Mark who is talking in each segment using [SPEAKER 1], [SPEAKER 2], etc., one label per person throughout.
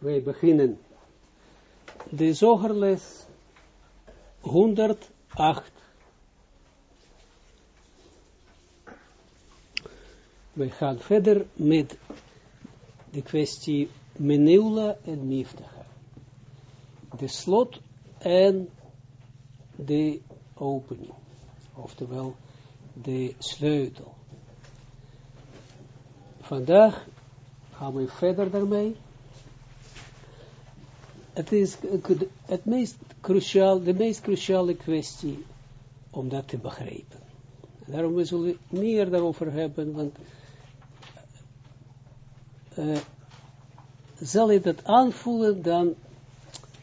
[SPEAKER 1] wij beginnen de zogerles 108. We gaan verder met de kwestie Meneula en Miftacha. De slot en de opening. Oftewel de sleutel. Vandaag gaan we verder daarmee. Het is het meest cruciaal, de meest cruciale kwestie om dat te begrijpen. Daarom we zullen meer daarover hebben, want uh, zal je dat aanvoelen, dan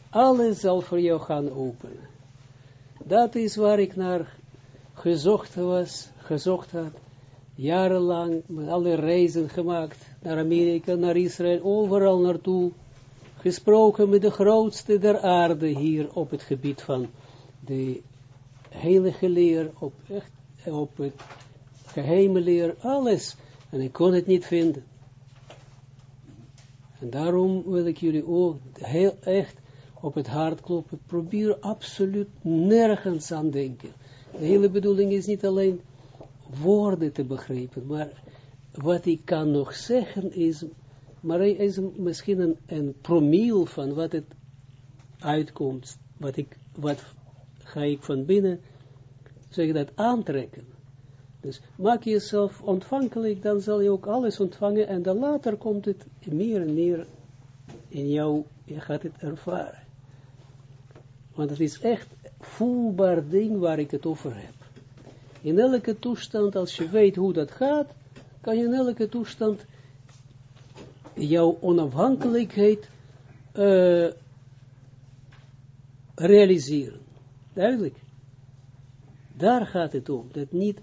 [SPEAKER 1] alles zal voor jou gaan openen. Dat is waar ik naar gezocht was, gezocht had, jarenlang, met alle reizen gemaakt, naar Amerika, naar Israël, overal naartoe, gesproken met de grootste der aarde hier op het gebied van de heilige leer, op, echt, op het geheime leer, alles. En ik kon het niet vinden. En daarom wil ik jullie ook heel echt op het hart kloppen. Probeer absoluut nergens aan denken. De hele bedoeling is niet alleen woorden te begrijpen, maar wat ik kan nog zeggen is, maar is misschien een, een promiel van wat het uitkomt, wat ik, wat ga ik van binnen, zeg dat, aantrekken. Dus maak jezelf ontvankelijk, dan zal je ook alles ontvangen en dan later komt het meer en meer in jou, je gaat het ervaren. Want het is echt voelbaar ding waar ik het over heb. In elke toestand, als je weet hoe dat gaat, kan je in elke toestand jouw onafhankelijkheid uh, realiseren. Duidelijk. Daar gaat het om. Dat niet,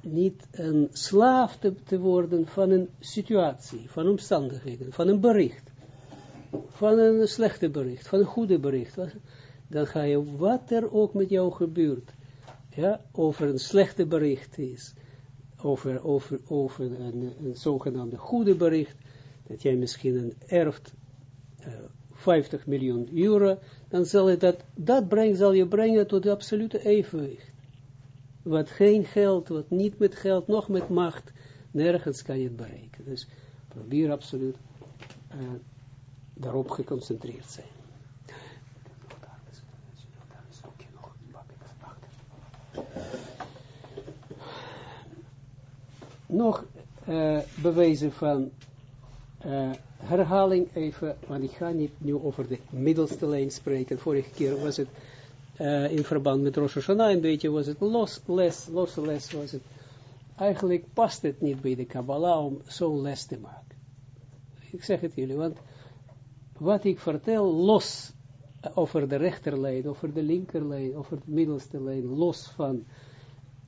[SPEAKER 1] niet een slaaf te, te worden van een situatie, van omstandigheden, van een bericht. Van een slechte bericht, van een goede bericht. Dan ga je, wat er ook met jou gebeurt, ja, over een slechte bericht is, over, over, over een, een zogenaamde goede bericht, dat jij misschien een erft uh, eh, 50 miljoen euro, dan zal je dat, dat brengen, zal je brengen tot de absolute evenwicht. Wat geen geld, wat niet met geld, nog met macht, nergens kan je het bereiken. Dus probeer absoluut uh, daarop geconcentreerd zijn. Nog uh, bewijzen van uh, herhaling even, want ik ga niet nu over de middelste lijn spreken. Vorige keer was het uh, in verband met Rosh Hashanah een beetje, was het los, les, losse les was het. Eigenlijk past het niet bij de Kabbalah om zo'n les te maken. Ik zeg het jullie, want wat ik vertel los over de rechterlijn, over de linkerlijn, over de middelste lijn, los van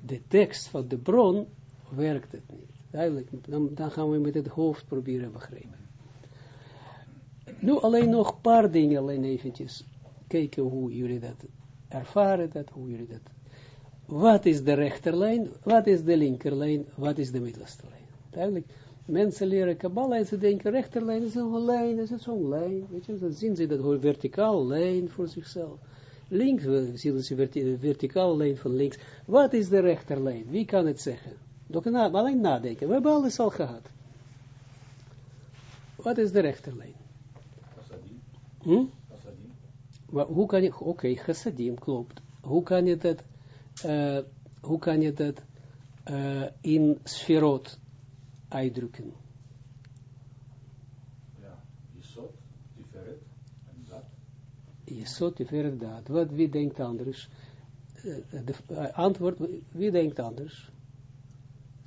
[SPEAKER 1] de tekst van de bron, werkt het niet. Duidelijk, dan, dan gaan we met het hoofd proberen begrijpen. Nu alleen nog een paar dingen, alleen eventjes kijken hoe jullie dat ervaren, dat, hoe jullie dat... Wat is de rechterlijn, wat is de linkerlijn, wat is de middelste lijn? Duidelijk, mensen leren Kabbalah en ze denken rechterlijn is een lijn, is zo'n lijn, weet je, dan zien ze dat gewoon verticaal lijn voor zichzelf. Links zien ze verti verticaal lijn van links. Wat is de rechterlijn? Wie kan het zeggen? Doe na, alleen nadenken. We hebben alles al gehad. Wat is de rechterlijn? Chassadim. Hm? Chassadim. Maar hoe kan je, oké, okay, chassadim, klopt. Hoe kan je dat, uh, hoe kan je dat uh, in sferot uitdrukken?
[SPEAKER 2] Ja, Jesot, Tiferet en dat.
[SPEAKER 1] Jesot, Tiferet, dat. Wat, wie denkt anders? Uh, de antwoord, wie denkt anders?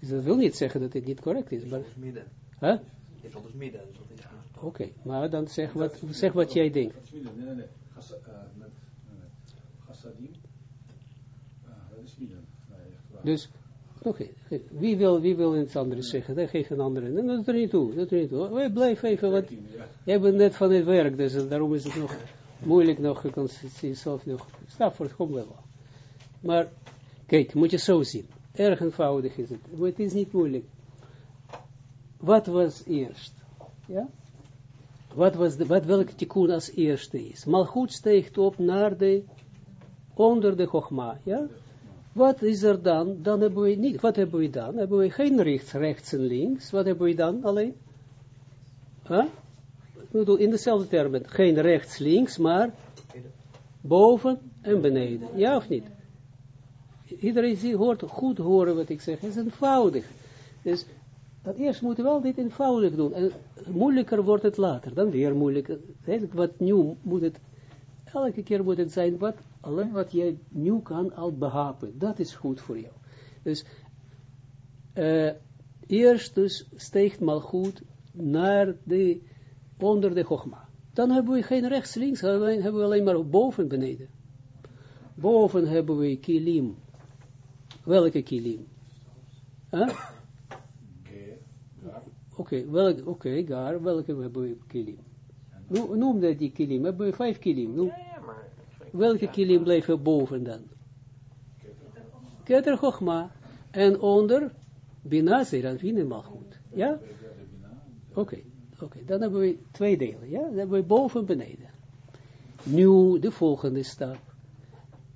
[SPEAKER 1] Dus dat wil niet zeggen dat het niet correct is. Maar...
[SPEAKER 3] midden.
[SPEAKER 1] Huh? Het
[SPEAKER 3] is anders midden. Dus
[SPEAKER 1] Oké, okay, maar dan zeg wat, zeg wat jij denkt.
[SPEAKER 2] Nee, nee, nee. Chassadim. Dat is midden.
[SPEAKER 1] Dus, oké, okay. wie, wil, wie wil iets anders zeggen? Dan geef een andere. Nee, dat is er niet toe. Dat is er niet toe. Wij blijven even, wat, jij bent net van het werk, dus daarom is het nog moeilijk nog, zelf nog, stap voor het kom wel. Maar, kijk, moet je zo zien erg eenvoudig is het. Het is niet moeilijk. Wat was eerst? Ja? wat, was de, wat welke tikkun als eerste is. Malchut steegt op naar de, onder de Chogma, ja? Wat is er dan? Dan hebben we niet, wat hebben we dan? Hebben we geen rechts, rechts en links. Wat hebben we dan alleen? Huh? Ik bedoel, in dezelfde termen, geen rechts, links, maar boven en beneden. Ja of niet? Iedereen hoort goed horen wat ik zeg. Het is eenvoudig. Dus dat eerst moeten we wel dit eenvoudig doen. En moeilijker wordt het later. Dan weer moeilijker. Eigenlijk wat nieuw moet het, elke keer moet het zijn wat, alleen wat jij nieuw kan al behapen. Dat is goed voor jou. Dus, uh, eerst dus steekt mal goed naar de, onder de Chogma. Dan hebben we geen rechts, links, hebben we, alleen maar boven, beneden. Boven hebben we kilim. Welke kilim? Huh? Oké, okay, welke, oké, okay, gar, welke hebben we kilim? No, noem dat die kilim, hebben we vijf kilim. Noem, ja, maar, welke kilim blijven boven dan? Keter Chochma. En onder, Bina mag goed. Ja? Oké, okay, oké, dan hebben we twee delen, ja? Dan hebben we boven en beneden. Nu de volgende stap.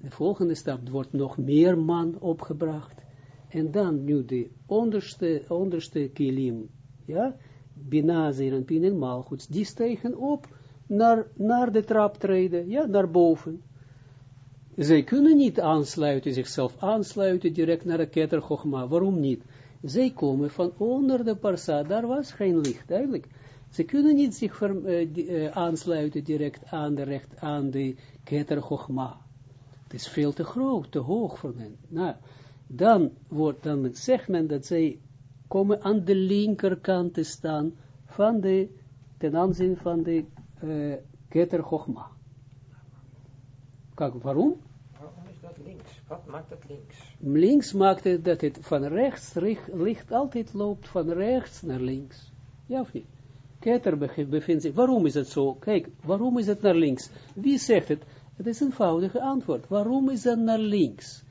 [SPEAKER 1] De volgende stap wordt nog meer man opgebracht. En dan nu de onderste, onderste kilim ja, Bina, en Pin Malchut, die stegen op naar, naar de trap treden, ja, naar boven. Zij kunnen niet aansluiten, zichzelf aansluiten direct naar de keter Chogma. Waarom niet? Zij komen van onder de parsa, daar was geen licht, eigenlijk. Ze kunnen niet zich uh, aansluiten direct aan de recht, aan de keter Chogma. Het is veel te groot, te hoog voor hen. Nou, dan wordt, dan zegt men dat zij komen aan de linkerkant te staan van de, ten aanzien van de uh, Keter Chochma. Kijk, waarom?
[SPEAKER 3] Waarom is dat links? Wat maakt dat links?
[SPEAKER 1] Links maakt het dat het van rechts, licht altijd loopt van rechts naar links. Ja of niet? Keter bevindt zich, waarom is het zo? Kijk, waarom is het naar links? Wie zegt het? Het is een eenvoudige antwoord. Waarom is het naar links?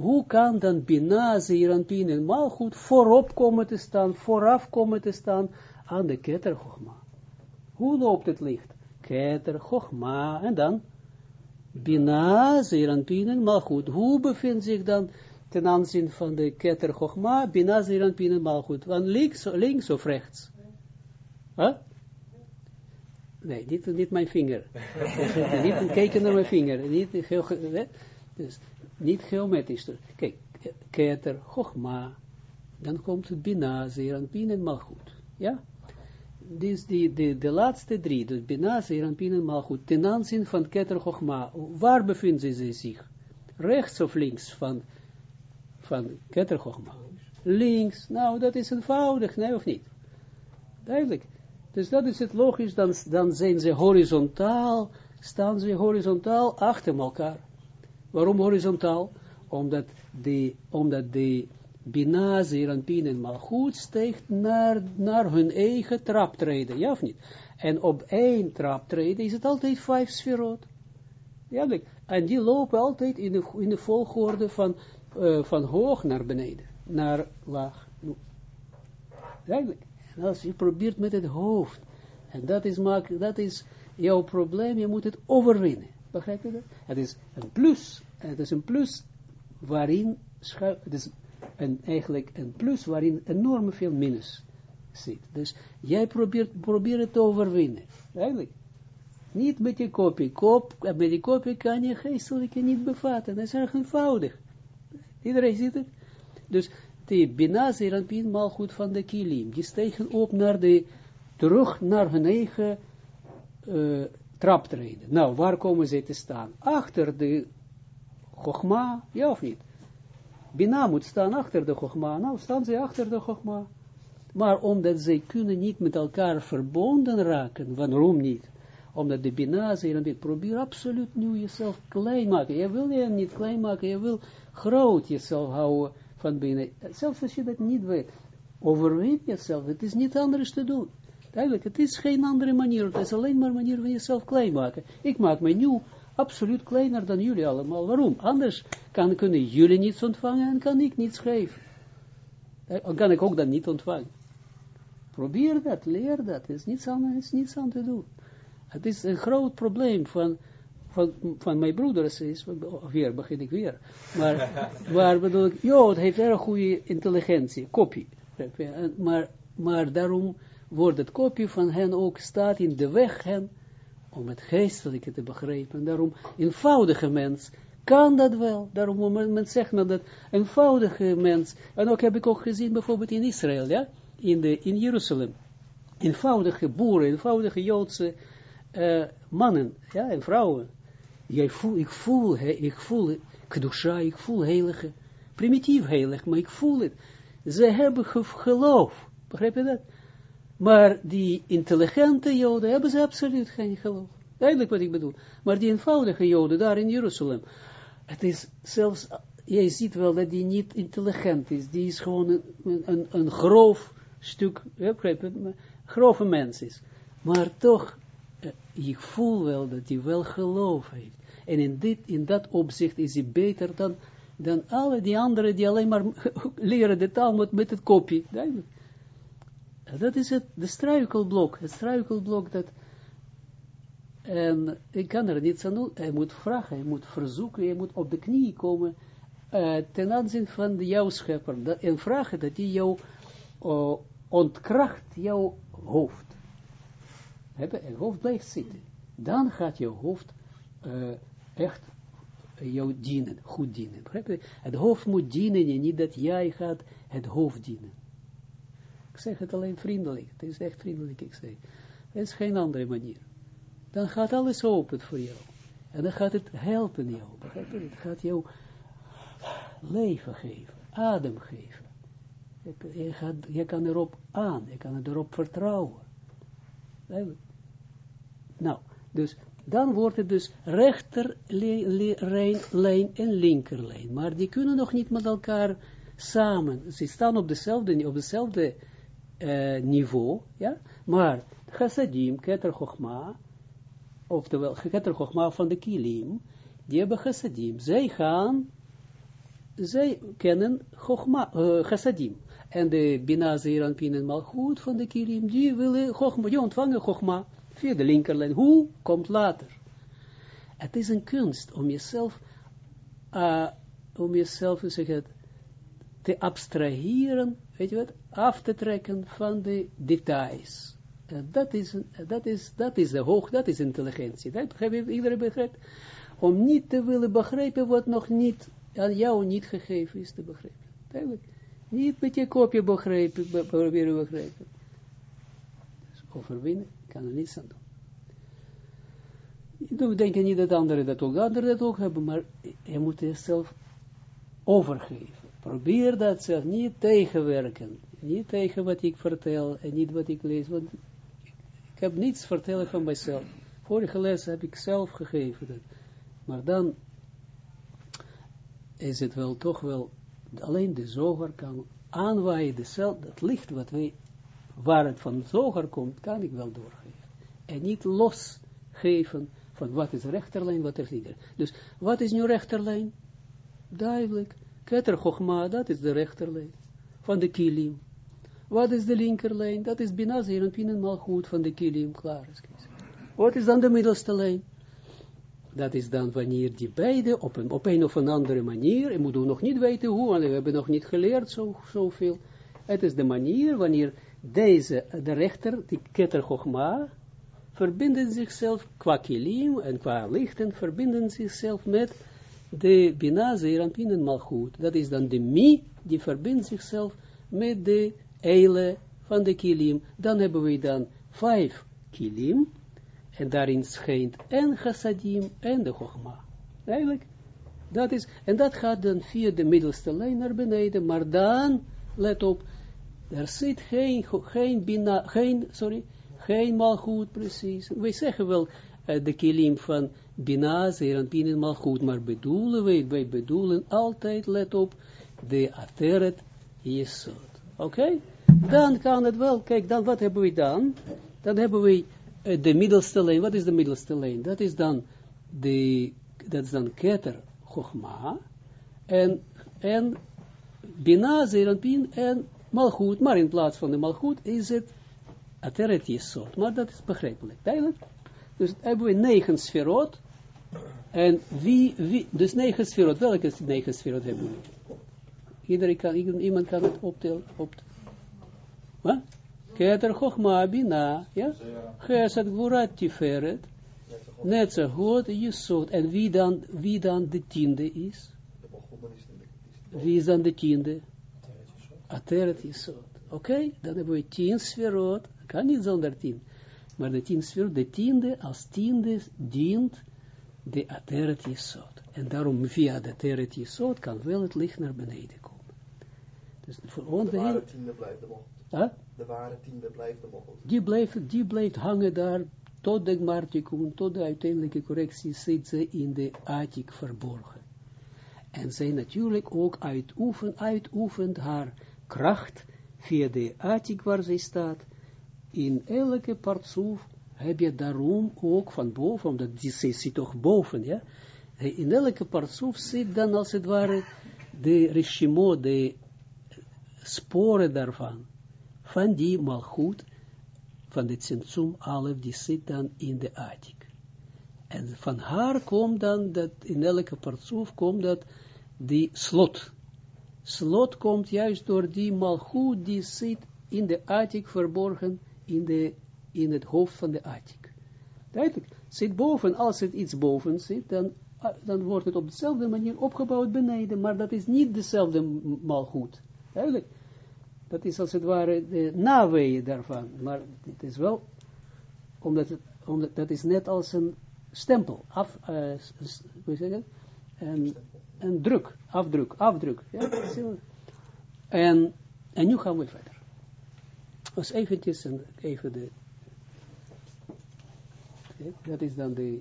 [SPEAKER 1] hoe kan dan Bina, Zeranpin en voorop komen te staan, vooraf komen te staan aan de Keter Chochma? Hoe loopt het licht? Keter Chochma en dan Bina, Zeranpin en. Hoe bevindt zich dan ten aanzien van de Keter Chochma, Bina, Zeranpin en? Van links, links of rechts? Huh? Nee, niet, niet mijn vinger. niet kijken naar mijn vinger. Niet, dus niet geometrisch. Kijk, keter, chogma, dan komt het bina, zeeranpin en malchut. Ja? Dus die, de, de laatste drie, dus bina, zeeranpin en malchut, ten aanzien van keter, chogma, waar bevinden ze zich? Rechts of links van, van keter, chogma? Links, nou dat is eenvoudig, nee of niet? Duidelijk. Dus dat is het logisch, dan, dan zijn ze horizontaal, staan ze horizontaal achter elkaar. Waarom horizontaal? Omdat de, omdat de Bina, en Malchut steekt naar, naar hun eigen traptreden, ja of niet? En op één traptreden is het altijd vijf sferot. Ja, en die lopen altijd in de, in de volgorde van, uh, van hoog naar beneden, naar laag. Eigenlijk. En als je probeert met het hoofd, en dat is, dat is jouw probleem, je moet het overwinnen. Begrijp je dat? Het is een plus. Het is een plus waarin het is een, eigenlijk een plus waarin enorm veel minus zit. Dus jij probeert, het te overwinnen. Eigenlijk. Niet met je kopie. Kop, met die kopie kan je geestelijke niet bevatten. Dat is erg eenvoudig. Iedereen ziet het? Dus die Bina mal goed van de kilim. Die stegen op naar de, terug naar hun eigen uh, traptreden. Nou, waar komen ze te staan? Achter de Chogma, ja of niet? Bina moet staan achter de Chogma. Nou, staan ze achter de Chogma. Maar omdat zij kunnen niet met elkaar verbonden raken, waarom niet? Omdat de Bina dit probeer absoluut nu jezelf klein maken. Je wil je niet klein maken, je wil groot jezelf houden van binnen. Zelfs als je dat niet weet, overweeg jezelf, het is niet anders te doen. Duidelijk, het is geen andere manier, het is alleen maar manier van jezelf klein maken. Ik maak me nu absoluut kleiner dan jullie allemaal. Waarom? Anders kan, kunnen jullie niets ontvangen en kan ik niets geven. Dan kan ik ook dan niet ontvangen. Probeer dat, leer dat. Er is niets aan, is niets aan te doen. Het is een groot probleem van, van, van mijn broeders, is, weer begin ik weer, maar, maar bedoel ik, Jood heeft erg goede intelligentie, kopie, maar, maar daarom wordt het kopie van hen ook staat in de weg hen, om het geestelijke te begrijpen, daarom eenvoudige mens, kan dat wel, daarom men, men zegt men dat eenvoudige mens, en ook heb ik ook gezien bijvoorbeeld in Israël, ja, in, de, in Jeruzalem, eenvoudige boeren, eenvoudige Joodse uh, mannen ja, en vrouwen. Jij voel, ik voel, he, ik voel kedusha, ik voel heilige, primitief heilig, maar ik voel het. Ze hebben geloof, begrijp je dat? Maar die intelligente joden hebben ze absoluut geen geloof. Eigenlijk wat ik bedoel. Maar die eenvoudige joden daar in Jeruzalem, het is zelfs, jij ziet wel dat die niet intelligent is. Die is gewoon een, een, een grof stuk, begrijp je, grove mens is. Maar toch uh, ik voel wel dat hij wel geloof heeft. En in, dit, in dat opzicht is hij beter dan, dan alle die anderen die alleen maar leren de taal met, met het kopje. Dat is het, de struikelblok. Het struikelblok dat, en ik kan er niets aan doen. Hij moet vragen, hij moet verzoeken, hij moet op de knie komen uh, ten aanzien van jouw schepper. En vragen dat hij jou uh, ontkracht jouw hoofd hebben, en hoofd blijft zitten, dan gaat je hoofd uh, echt jou dienen, goed dienen. Het hoofd moet dienen en niet dat jij gaat het hoofd dienen. Ik zeg het alleen vriendelijk, het is echt vriendelijk, ik zeg. Er is geen andere manier. Dan gaat alles open voor jou. En dan gaat het helpen jou, begrijp je? Het gaat jou leven geven, adem geven. Je, gaat, je kan erop aan, je kan erop vertrouwen. Nou, dus dan wordt het dus rechterlijn en linkerlijn. Maar die kunnen nog niet met elkaar samen. Ze staan op dezelfde, op dezelfde uh, niveau, ja. Maar chassadim, keter chokma, oftewel keter chokma van de kilim, die hebben chassadim. Zij gaan, zij kennen chokma, uh, chassadim. En de Bina Zeran Pinen Malchut van de kilim, die willen chokma, die ontvangen chokma via de linkerlijn. Hoe? Komt later. Het is een kunst om jezelf, uh, om jezelf, het, te abstraheren, weet je wat, af te trekken van de details. Dat is, dat is, dat is de hoog, dat is intelligentie. Dat begrijpt iedereen begrijpt. Om niet te willen begrijpen wat nog niet, aan jou niet gegeven is te begrijpen. Niet met je kopje begrijpen, proberen begrijpen. Dus overwinnen kan er niets aan doen. Ik denk niet dat anderen dat ook, anderen dat ook hebben, maar je moet jezelf overgeven. Probeer dat zelf niet tegenwerken. Niet tegen wat ik vertel en niet wat ik lees, want ik heb niets vertellen van mijzelf. Vorige les heb ik zelf gegeven. Dat. Maar dan is het wel toch wel, alleen de zoger kan aanwaaien, dat licht wat wij, waar het van zoger komt, kan ik wel doorgeven en niet losgeven van wat is rechterlijn, wat is linker. Dus wat is nu rechterlijn? Duidelijk. Keter dat is de rechterlijn van de kilim. Wat is de linkerlijn? Dat is Binazir en Pinen goed van de kilim, klaar is. Wat is dan de middelste lijn? Dat is dan wanneer die beide op een, op een of een andere manier, en moeten we nog niet weten hoe, want we hebben nog niet geleerd zo, zoveel. Het is de manier wanneer deze, de rechter, die Keter verbinden zichzelf qua kilim en qua lichten, verbinden zichzelf met de Bina, Zeranpin en Malchut. Dat is dan de Mi, die verbindt zichzelf met de Eile van de kilim. Dan hebben we dan vijf kilim, en daarin schijnt en chassadim en de chogma. Eigenlijk, dat is, en dat gaat dan via de middelste lijn naar beneden, maar dan, let op, er zit geen, geen, bina, geen, sorry, geen malgoed, precies. Wij zeggen wel uh, de kilim van Bina, en malgoed, maar bedoelen wij, wij bedoelen altijd, let op, de Ateret Yesod. Oké? Okay? Dan kan het wel, kijk, dan wat hebben we dan? Dan hebben we uh, de middelste lijn. Wat is de middelste lijn? Dat is dan de, dat is dan Keter Chochma en, en Bina, Zeranpin en Malchut, maar in plaats van de Malchut is het Ateret Jesod. Maar dat is begrijpelijk. Duidelijk? Dus hebben we negen sferot. En wie, wie, dus negen sferot. Welke negen sferot hebben we? Iedereen kan, iemand kan het optellen. Op, wat? Keter Chochma Bina, ja? Gesed Gvurat Tiferet. Goed, Jesod. En wie dan, wie dan de tiende is? Wie is dan de tiende? Ateret Jesod. Oké, dan hebben we tien sferot. Kan niet zonder tien. Maar de tien sferot, de tiende, als tiende dient de Ateret Jesod. En daarom via de Ateret Jesod kan wel het licht naar beneden komen. Dus voor ons
[SPEAKER 4] De ware tiende blijft de mocht.
[SPEAKER 1] Huh?
[SPEAKER 4] De ware tiende blijft de mocht.
[SPEAKER 1] die blijft, die blijft hangen daar tot de Gmartikun, tot de uiteindelijke correctie zit ze in de Atik verborgen. En zij natuurlijk ook uitoefen, uitoefent haar kracht via de Atik waar zij staat. In elke partsoef heb je daarom ook van boven, omdat die zit toch boven, ja. In elke partsoef zit dan als het ware de reshimo, de sporen daarvan, van die malgoed, van de Tzimtzum Alef, die zit dan in de Atik. En van haar komt dan, dat in elke partsoef komt dat, die slot. Slot komt juist door die malgoed, die zit in de Atik verborgen, in, de, in het hoofd van de Atik. Duidelijk, zit boven, als het iets boven zit, dan, dan wordt het op dezelfde manier opgebouwd beneden, maar dat is niet dezelfde malgoed. Duidelijk. Dat is als het ware de naweeën daarvan. Maar het is wel, omdat, het, dat is net als een stempel, af, uh, hoe zeg het? Een, een druk, afdruk, afdruk. Ja, en, en nu gaan we verder. Dus eventjes, en even de, dat is dan de,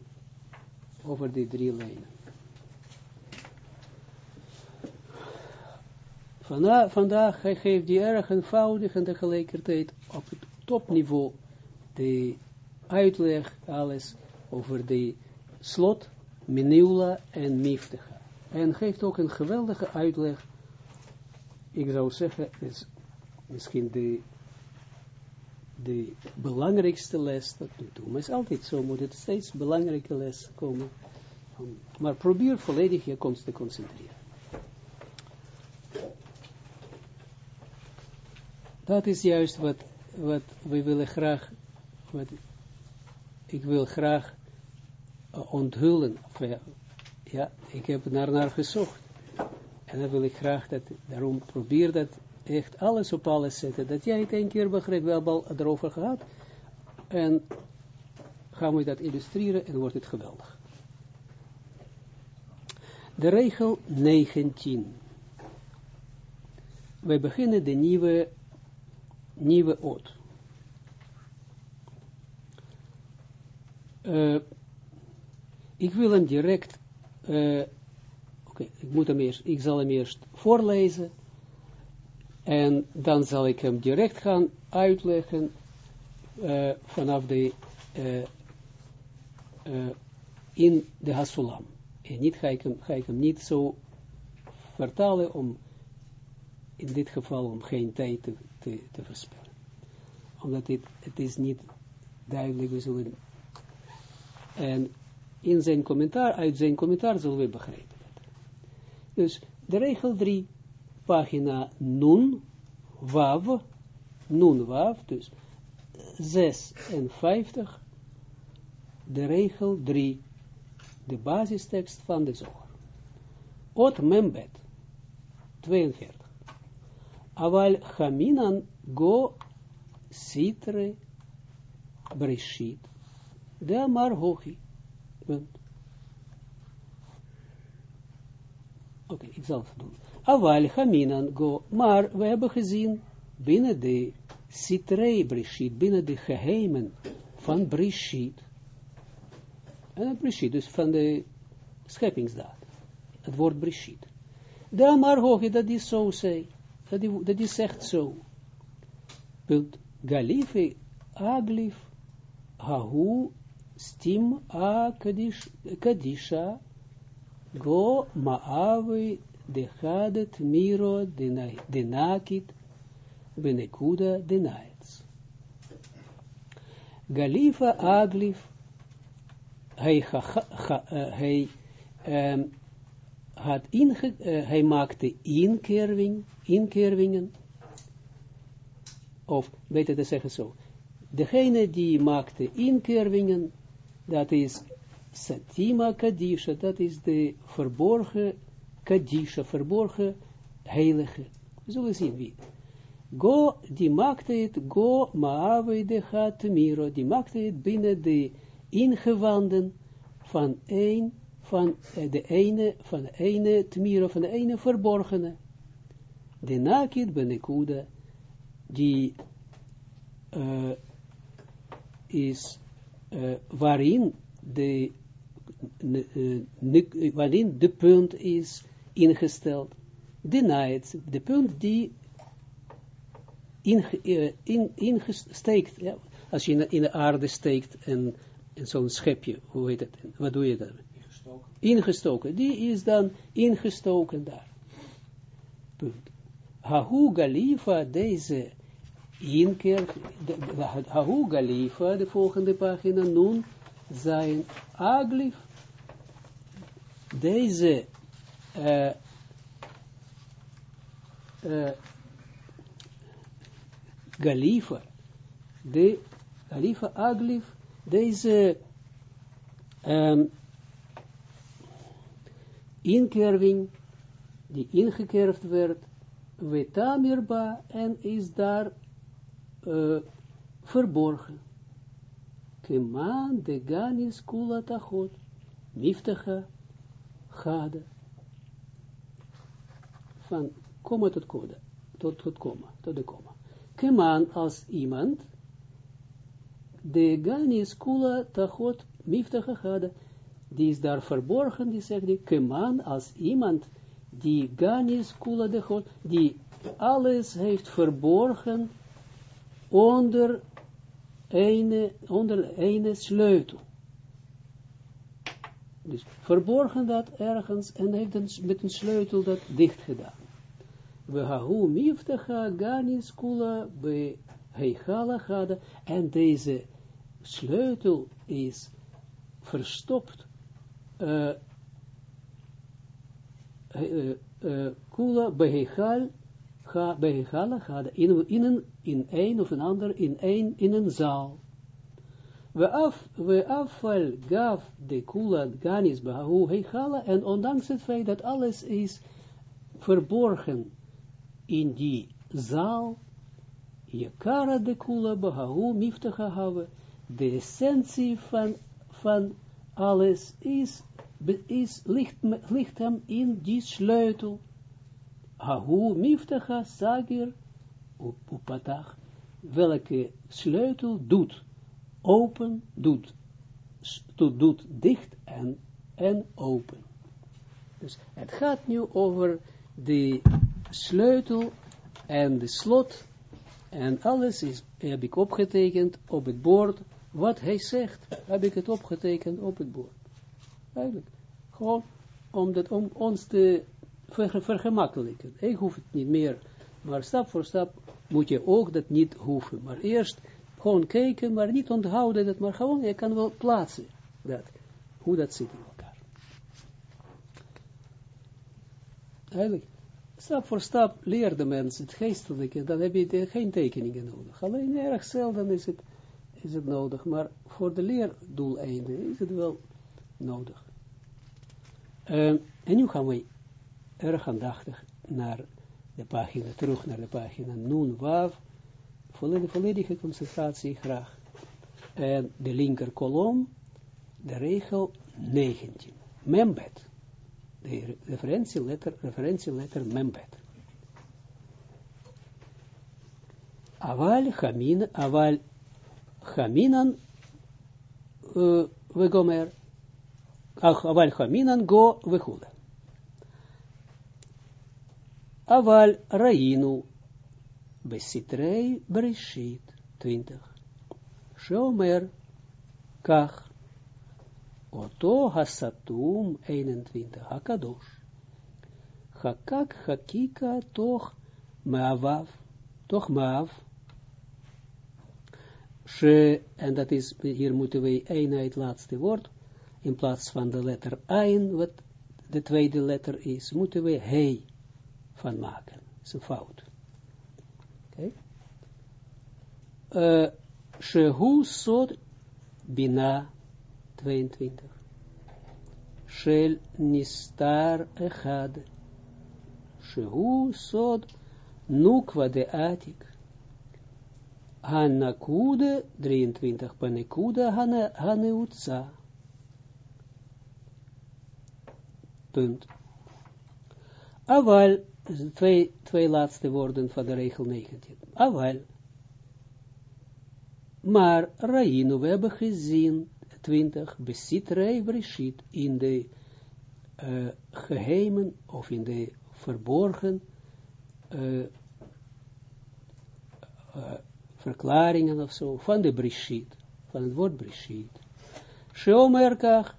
[SPEAKER 1] over die drie lijnen. Vanda, vandaag hij geeft die erg eenvoudig en tegelijkertijd op het topniveau de uitleg, alles over de slot, Meniula en Miftiga. En geeft ook een geweldige uitleg, ik zou zeggen, is misschien de, de belangrijkste les dat we doen. Maar is altijd zo, moet het steeds belangrijke les komen. Maar probeer volledig je komst te concentreren. Dat is juist wat, wat we willen graag, wat ik wil graag uh, onthullen. Ja, ik heb naar naar gezocht. En dan wil ik graag dat, daarom probeer dat echt alles op alles zetten. Dat jij het een keer begrijpt, we hebben al erover gehad. En gaan we dat illustreren en wordt het geweldig. De regel 19. We beginnen de nieuwe nieuwe oot. Uh, ik wil hem direct, uh, oké, ik moet hem eerst, ik zal hem eerst voorlezen, en dan zal ik hem direct gaan uitleggen, uh, vanaf de, in de Hasulam. En niet ga ik, hem, ga ik hem niet zo vertalen om, in dit geval om geen tijd te te, te verspillen. Omdat dit, het is niet duidelijk, we zullen, en in zijn commentaar, uit zijn commentaar zullen we begrijpen. Dus de regel 3, pagina nun, wav, nun wav, dus 56, de regel 3, de basistekst van de zoger. Ot membet, 42. Aval chaminan go sitre breshit. De amar hochi. Oké, okay, ik zal het doen. Aval chaminan go. Maar we hebben gezien binnen de sitre breshit, binnen de geheimen van breshit. En breshit, dus van de scheppingsdaad. Het woord breshit. De amar dat is zo zei dat die, dat die zegt zo. Punt. Galife aglif hahu stim a kadish, kadisha go ma'avi dechadet miro denakit benekuda denaets. Galifa Aglif, hij, uh, hij um, had inge, uh, hij maakte inkerving, inkervingen, of beter te zeggen zo, degene die maakte inkervingen, dat is Satima Kadisha, dat is de verborgen Kadisha, verborgen heilige. We zullen zien wie. Go, die maakte het, go maave de hat miro, die maakte het binnen de ingewanden van een, van de ene, van de ene tmiro, van de ene verborgene. De nakid benekuda, die uh, is uh, waarin de waarin de punt is ingesteld. Denied, de punt die ingesteekt, in, in ja, als je in, in de aarde steekt en, en zo'n schepje, hoe heet het, wat doe je dan? Ingestoken. Ingestoken, die is dan ingestoken daar. Punt. Hahu Galifa, deze inkeer, Hahu Galifa, de volgende pagina, nun zijn Aglif, deze uh, Galifa, de Galifa Aglif, deze um, inkerving, die ingekerfd werd, wetamirba en is daar uh, verborgen. Keman de ganis kula tachot, miftacha, gade, van komma tot koda, tot, tot komma, tot de komma. Keman als iemand, de ganis kula tachot, miftacha, gade, die is daar verborgen, die zegt die, keman als iemand, die ganis kula de god, die alles heeft verborgen onder ene, onder ene sleutel. Dus verborgen dat ergens en heeft een, met een sleutel dat dicht gedaan. We hahu miftacha ganis kula be heichala gada en deze sleutel is verstopt uh, uh, uh, kula be heichal ga, bij Hegala gaat in, in, een, in een of een ander, in een, in een zaal. We af, we afval gaf de kula ganis bahu Hegala, en ondanks het feit dat alles is verborgen in die zaal, Yakara de kula bahu miftacha have, de essentie van, van alles is, is ligt, ligt hem in die sleutel. Hahu miftacha sagir upatach, welke sleutel doet open, doet, doet dicht en, en open. Dus het gaat nu over de sleutel en de slot en alles is, heb ik opgetekend op het bord. Wat hij zegt, heb ik het opgetekend op het bord. Eigenlijk. Gewoon om, dat, om ons te ver, vergemakkelijken. Ik hoef het niet meer, maar stap voor stap moet je ook dat niet hoeven. Maar eerst gewoon kijken, maar niet onthouden dat, maar gewoon, je kan wel plaatsen dat, hoe dat zit in elkaar. Eigenlijk, stap voor stap leert de mens het geestelijke, dan heb je geen tekeningen nodig. Alleen erg zelden is het, is het nodig, maar voor de leerdoeleinden is het wel nodig. Uh, en nu gaan we erg aandachtig naar de pagina, terug naar de pagina Nun Wav, volledige, volledige concentratie graag. En de linker kolom, de regel 19, Membet, de referentieletter, referentieletter Membet. Aval, Chamin, Aval, Chaminan, uh, Vegomer, Aval, Chaminan, Go, Vechule. Aval Rainu Besitrei Bereshit 20. Shomer Kach Oto Hasatum 21. Hakadosh. Hakak Hakika toch Maavav. Toch Maav. She, en dat is, hier moeten we eenheid laatste woord, in plaats van de letter ein, wat de tweede letter is, moeten we he van maken. Dat is een fout. Oké. Okay. Uh, Shehu sod bina 22. Shel nistar echad. Shehu sod nukwa de atik. Hanakude 23. Panekuda haneutza. Punt. Aval, twee, twee laatste woorden van de regel 19. Aval. Maar Rainu, we hebben gezien, 20, besit rei in de uh, geheimen, of in de verborgen uh, uh, verklaringen of zo, van de breshit, van het woord breshit. Sheomerkach,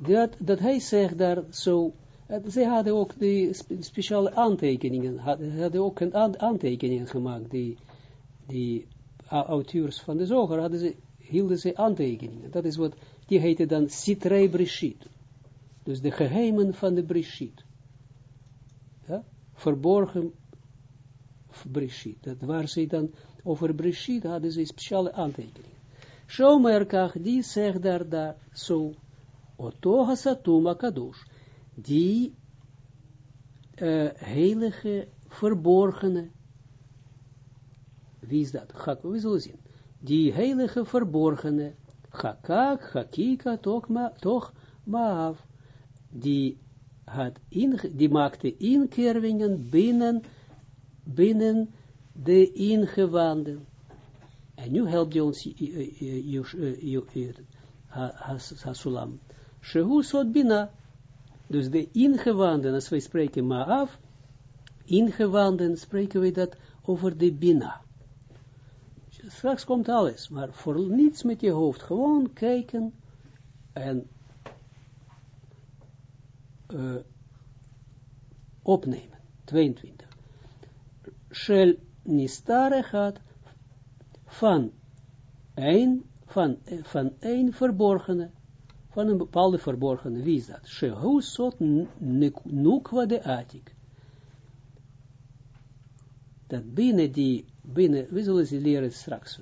[SPEAKER 1] dat, dat hij zegt daar zo, zij hadden ook die speciale aantekeningen, hadden ook een aantekeningen gemaakt, die, die auteurs van de zoger, hadden ze, hielden ze aantekeningen. Dat is wat, die heette dan Sitrei Brishit. Dus de geheimen van de Brishit. Ja? Verborgen Brishit. Dat waar ze dan over Brishit hadden ze speciale aantekeningen. Shomerkach, die zegt daar, daar zo, Oto Hasatum Akadosh, die uh, heilige, verborgene, wie is dat? Ga, we zullen zien. Die heilige, verborgene, Hakak, Hakika, toch, ma, toch Maaf, die, had in, die maakte inkervingen binnen, binnen de ingewanden. En nu helpt je ons, Hasulam. Shehu sot bina. Dus de ingewanden, als wij spreken maar af, ingewanden spreken we dat over de bina. Straks komt alles, maar voor niets met je hoofd, gewoon kijken en uh, opnemen. 22. Shel nistare gaat van een, van, van een verborgene van een bepaalde verborgene, wie is dat? Shehu nukwa de atik. Dat binnen die, binnen, we zullen ze leren straks,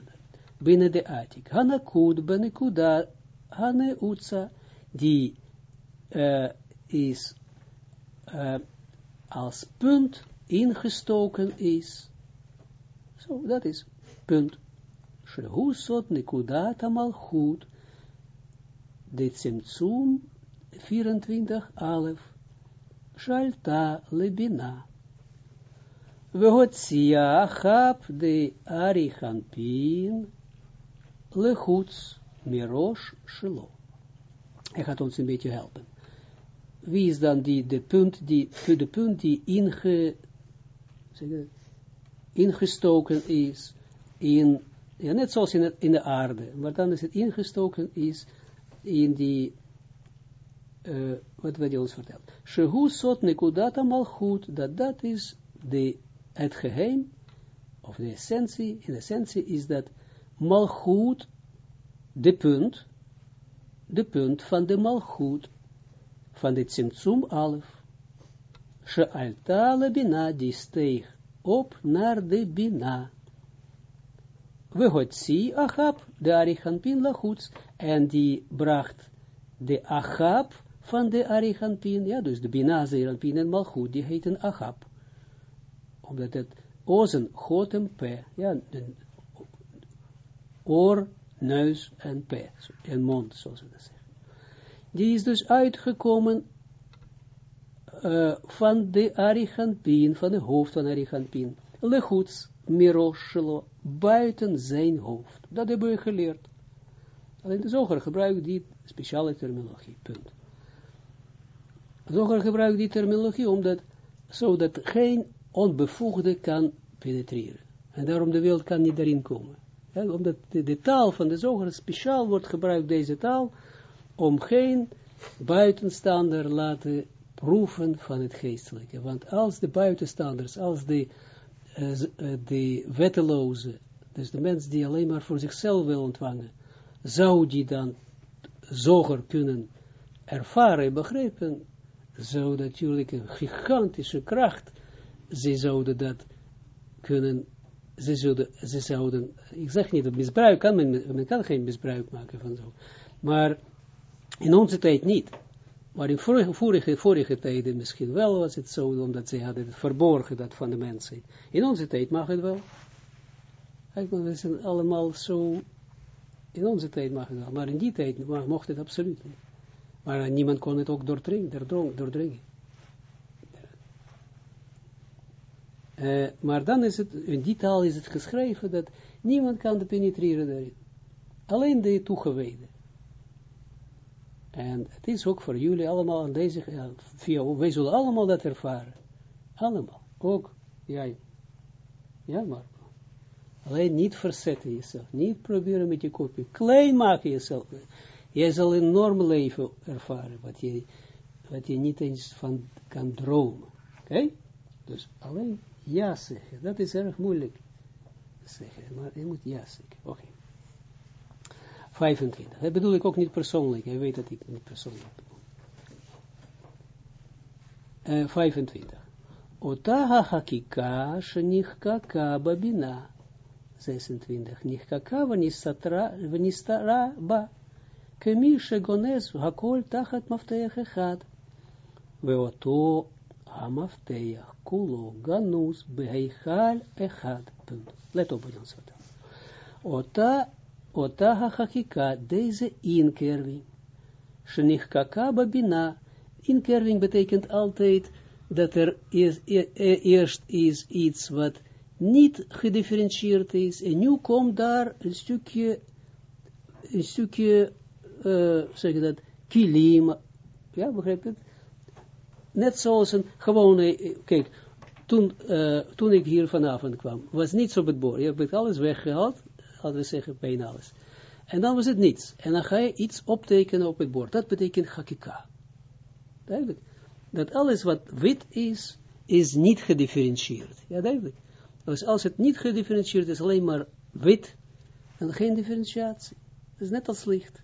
[SPEAKER 1] binnen de atik, hanakud, benekuda, hane utsa, die uh, is uh, als punt ingestoken is. Zo, so, dat is punt. Shehu sot nekuda tamal goed, de Tsimtsum 24 alef, Shalta lebina. Vehotsia achap de arichanpin lechuts mirosh shilo. Hij gaat ons een beetje helpen. Wie is dan die, de punt die, de punt die inge, zeg ingestoken is in, ja, net zoals in, in de aarde, maar dan is het ingestoken is in die, uh, wat werd ons verteld. Shehu sot nekudata malchut, dat dat is de, het geheim, of de essentie, in essentie is dat malchut, de punt, de punt van de malchut, van de Tsimtsum alef. Shealta bina, die steeg op naar de bina. We hotzi achab, de arichanpin lachuts, en die bracht de achab van de arichanpin, ja, dus de bina, zeranpin en malchut, die heeten achab. Omdat het ozen, god en p, ja, oor, neus en p, en mond, zoals we dat zeggen. Die is dus uitgekomen uh, van de arichanpin, van de hoofd van arichanpin, lechuts, miroshelo, buiten zijn hoofd. Dat hebben we geleerd. Alleen de zoger gebruikt die speciale terminologie, punt. De zoger gebruikt die terminologie omdat, zodat geen onbevoegde kan penetreren. En daarom de wereld kan niet daarin komen. Ja, omdat de, taal van de zoger speciaal wordt gebruikt, deze taal, om geen buitenstaander laten proeven van het geestelijke. Want als de buitenstaanders, als de, uh, de wetteloze, Dus de mens die alleen maar voor zichzelf wil ontvangen, zou die dan zoger kunnen ervaren, begrijpen, zou natuurlijk een gigantische kracht, ze zouden dat kunnen, ze zouden, ze zouden ik zeg niet dat misbruik kan, men, men kan geen misbruik maken van zo, maar in onze tijd niet. Maar in vorige, vorige, tijden misschien wel was het zo, omdat ze hadden het verborgen dat van de mensen. In onze tijd mag het wel. We zijn allemaal zo, in onze tijd mag het wel, maar in die tijd mocht het absoluut niet. Maar niemand kon het ook doordringen. doordringen. Uh, maar dan is het, in die taal is het geschreven dat niemand kan penetreren daarin. Alleen de toegewijden. En het is ook voor jullie allemaal aan deze, ja, via, wij zullen allemaal dat ervaren. Allemaal. Ook jij. Ja, maar. Alleen niet verzetten jezelf. Niet proberen met je kopje. Klein maken jezelf. Jij zal een enorm leven ervaren. Wat je, wat je niet eens van kan dromen. Oké? Dus alleen ja zeggen. Dat is erg moeilijk zeggen. Maar je moet ja zeggen. Oké. 25. Dat bedoel ik ook niet persoonlijk. Hij weet dat ik niet persoonlijk bedoel. Uh, 25. Otaha hakika shenichkaka babina. 26. Nichkaka vanistara ba. Kemi shegones hakol tachat mafteach echad. Veoto kulo ganus beheichal echad. Punt. Let op wat ons Ota Ota hachika, deze inkerving. Shenichkaka babina. Inkerving betekent altijd dat er is, eerst is iets wat niet gedifferentieerd is, en nu komt daar een stukje, een stukje, uh, zeg je dat, kilim, ja, begrijp je het? Net zoals een gewone, kijk, toen, uh, toen ik hier vanavond kwam, was niets op het bord, je hebt alles weggehaald, laten we zeggen, bijna alles. En dan was het niets. En dan ga je iets optekenen op het bord. Dat betekent hakika. Duidelijk. Dat alles wat wit is, is niet gedifferentieerd. Ja, duidelijk. Dus als het niet gedifferentieerd is, alleen maar wit, dan geen differentiatie. Dat is net als licht.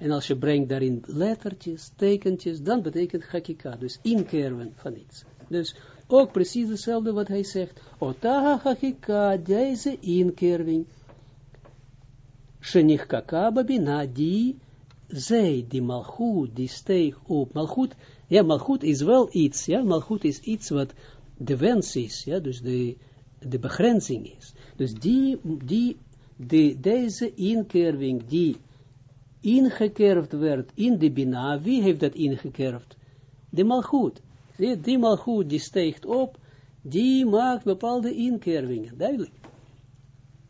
[SPEAKER 1] En als je brengt daarin lettertjes, tekentjes, dan betekent hakika. Dus inkerven van iets. Dus ook precies hetzelfde wat hij zegt. Otaha hakika, deze inkerving Shenichkaka babina, die zij, die malchut, die steeg op. Malchut, ja, malchut is wel iets, ja, malchut is iets wat de wens is, ja, dus de, de begrenzing is. Dus die, die, de, deze inkerving, die ingekerfd werd in de bina, wie heeft dat ingekerfd? De malchut. Die malchut, die steegt op, die maakt bepaalde inkervingen, duidelijk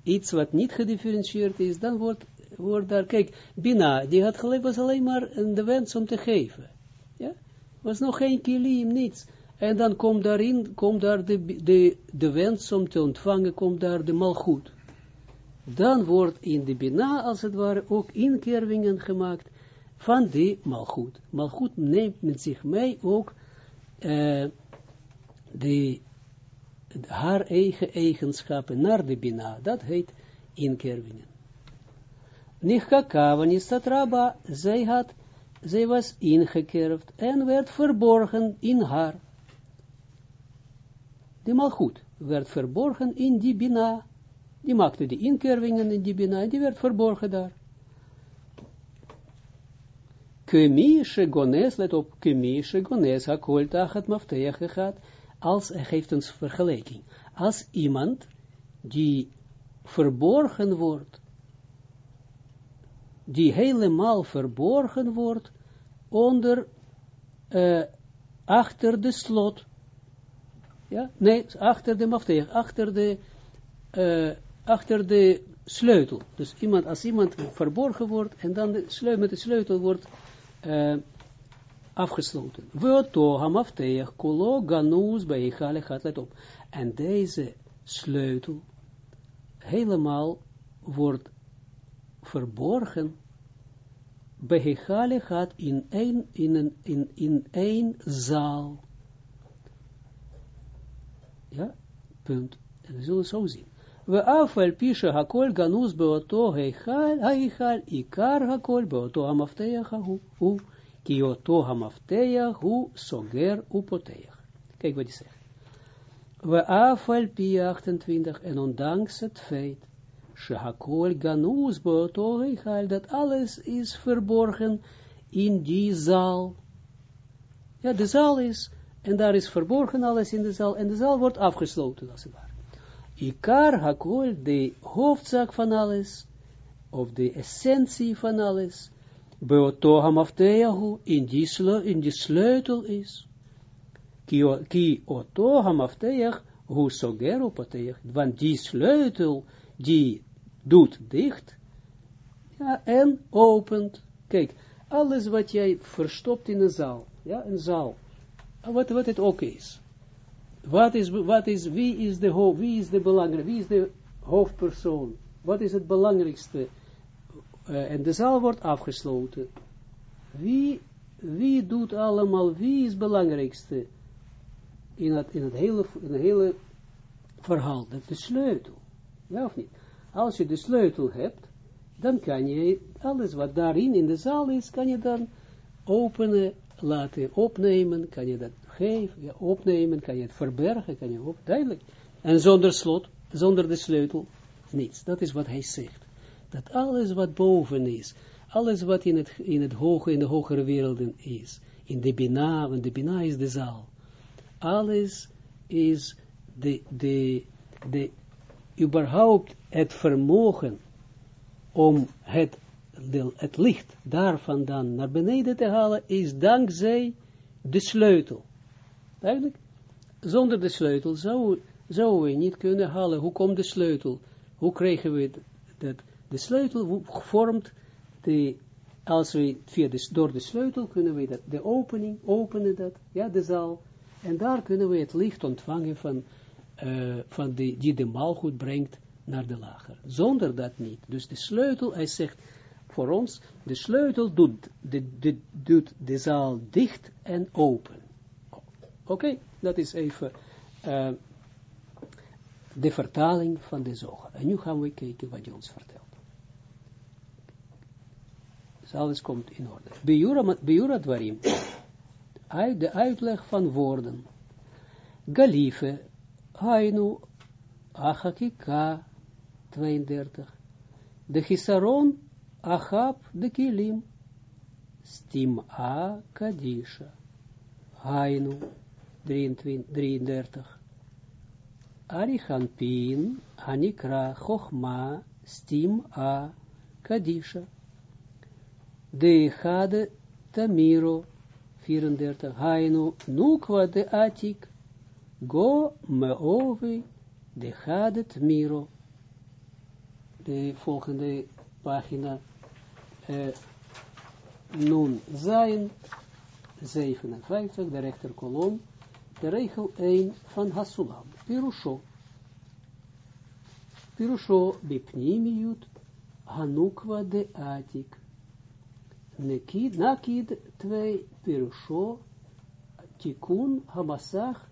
[SPEAKER 1] iets wat niet gedifferentieerd is, dan wordt, wordt daar, kijk, Bina, die had gelijk, was alleen maar de wens om te geven. Ja, was nog geen kilim, niets. En dan komt daarin, komt daar de, de, de wens om te ontvangen, komt daar de malgoed. Dan wordt in de Bina, als het ware, ook inkervingen gemaakt van die malgoed. Malgoed neemt met zich mee ook uh, de haar eigen eigenschappen naar de Bina. Dat heet inkervingen. Nichkaka, wanneer staat Rabba, zij had, was ingekerfd en werd verborgen in haar. Die malgoed werd verborgen in die Bina. Die maakte die inkervingen in die Bina die werd verborgen daar. Kemi let op, kemi shegones, hakol tachat mafteach als, hij geeft ons vergelijking, als iemand die verborgen wordt, die helemaal verborgen wordt onder, uh, achter de slot, ja, nee, achter de mafteeg, achter de, uh, achter de sleutel. Dus iemand, als iemand verborgen wordt en dan de sleutel, met de sleutel wordt uh, afgesloten. En deze sleutel helemaal wordt verborgen bij gaat in een, in, een, in, in één zaal. Ja, punt. En we zullen zo zien. We afel pisha hakol ganus beoto heichal, heichal, ikar hakol beoto hamafteach hu, hu, ki oto hamafteach hu, soger upoteach. Kijk wat hij zegt. We afel pi 28, en ondanks het feit, shehakol ganus beoto heichal, dat alles is verborgen in die zaal. Ja, de zaal is, en daar is verborgen alles in de zaal, en de zaal wordt afgesloten, als het. Ikar hakol, de hoofdzaak van alles, of de essentie van alles, beoto hamafteahu, in die, in die sleutel is. Ki, o- ki oto hamafteach, hu soger opateach, want die sleutel, die doet dicht, ja, en opent. Kijk, alles wat jij verstopt in een zaal, ja, een zaal, wat, wat het ook is. Wat is, wat is, wie is de hoofd, wie is de belangrijk, wie is de hoofdpersoon? Wat is het belangrijkste? Eh, en de zaal wordt afgesloten. Wie, wie doet allemaal, wie is belangrijkste in het, in het, hele, in het hele verhaal? Dat is de sleutel. Ja of niet? Als je de sleutel hebt, dan kan je alles wat daarin in de zaal is, kan je dan openen, laten opnemen, kan je dat geven, opnemen, kan je het verbergen, kan je op, duidelijk. En zonder slot, zonder de sleutel, niets. Dat is wat hij zegt. Dat alles wat boven is, alles wat in het, in het hoge, in de hogere werelden is, in de Bina, want de Bina is de zaal, alles is de, de, de, überhaupt het vermogen om het, de, het licht daar vandaan naar beneden te halen, is dankzij de sleutel. Duidelijk? Zonder de sleutel zou, zouden we niet kunnen halen. Hoe komt de sleutel? Hoe krijgen we dat? De sleutel vormt de, als we via de, door de sleutel kunnen we dat, de opening, openen dat, ja, de zaal, en daar kunnen we het licht ontvangen van, uh, van die, die de maalgoed brengt naar de lager. Zonder dat niet. Dus de sleutel, hij zegt voor ons, de sleutel doet de, de, doet de zaal dicht en open. Oké, dat is even uh, de vertaling van de zoger. En nu gaan we kijken wat hij ons vertelt. Dus alles komt in orde. Biura dwarim. De uitleg van woorden. Galife, Hainu, Achakika, 32. De Chisaron, Achab, de Kilim, Stim-A, Kadisha. Hainu, 33. Arichanpin, Anikra, Chochma, Stim-A, Kadisha. De Chade, Tamiro, 34. Hainu, Nukwa de Atik, Go Meovi, de Chade Tamiro. De volgende pagina, uh, Nun Zain, 57, de rechterkolom, de regel 1 van Hasulam, Pirusho. Pirusho bipnimiut, Hanukwa de Atik. Nekid, nakid 2, Pirusho, Tikun Hamasach,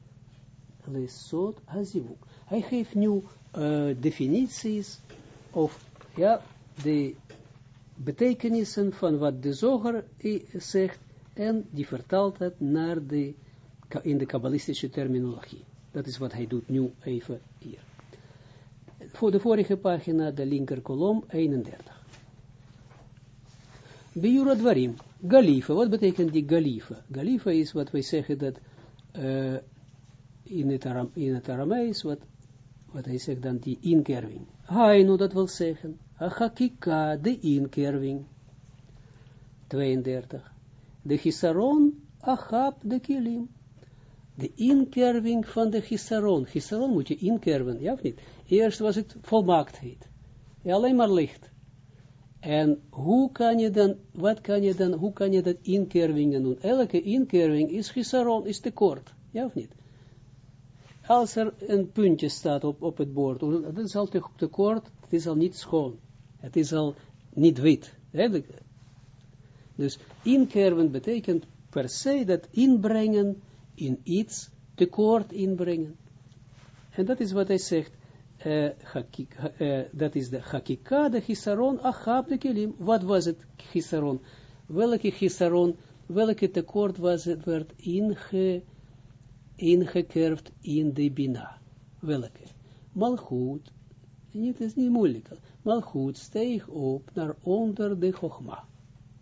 [SPEAKER 1] Lesot Hazivuk. Hij geeft nu uh, definities, of ja, de betekenissen van wat de zoger zegt, en die vertaalt het naar de, in de kabbalistische terminologie. Dat is wat hij doet nu even hier. Voor de vorige pagina, de linker kolom, 31. Biura dwarim, galife, wat betekent die galife? Galife is wat wij zeggen dat uh, in het, in het Aramees, wat, wat hij zegt dan die inkerving. Hainu, dat wil zeggen, achakika, de inkerving. 32 de chisaron, achab de kilim. De inkerving van de chisaron. Chisaron moet je inkerven, ja of niet? Eerst was het volmaaktheid. Ja, alleen maar licht. En hoe kan je dan, wat kan je dan, hoe kan je dat inkervingen doen? Elke inkerving is chisaron, is tekort, ja of niet? Als er een puntje staat op, op het bord, dat is al tekort, het is al niet schoon. Het is al niet wit. Hè? Dus inkerven betekent per se dat inbrengen in iets, tekort inbrengen. En dat is wat hij zegt. hakik, eh, dat is de hakika, de chisaron, achab de kelim. Wat was het chisaron? Welke chisaron, welke tekort was het, werd inge, ingekerfd in de bina? Welke? Malchut, niet is niet moeilijk. Malchut steeg op naar onder de chogma.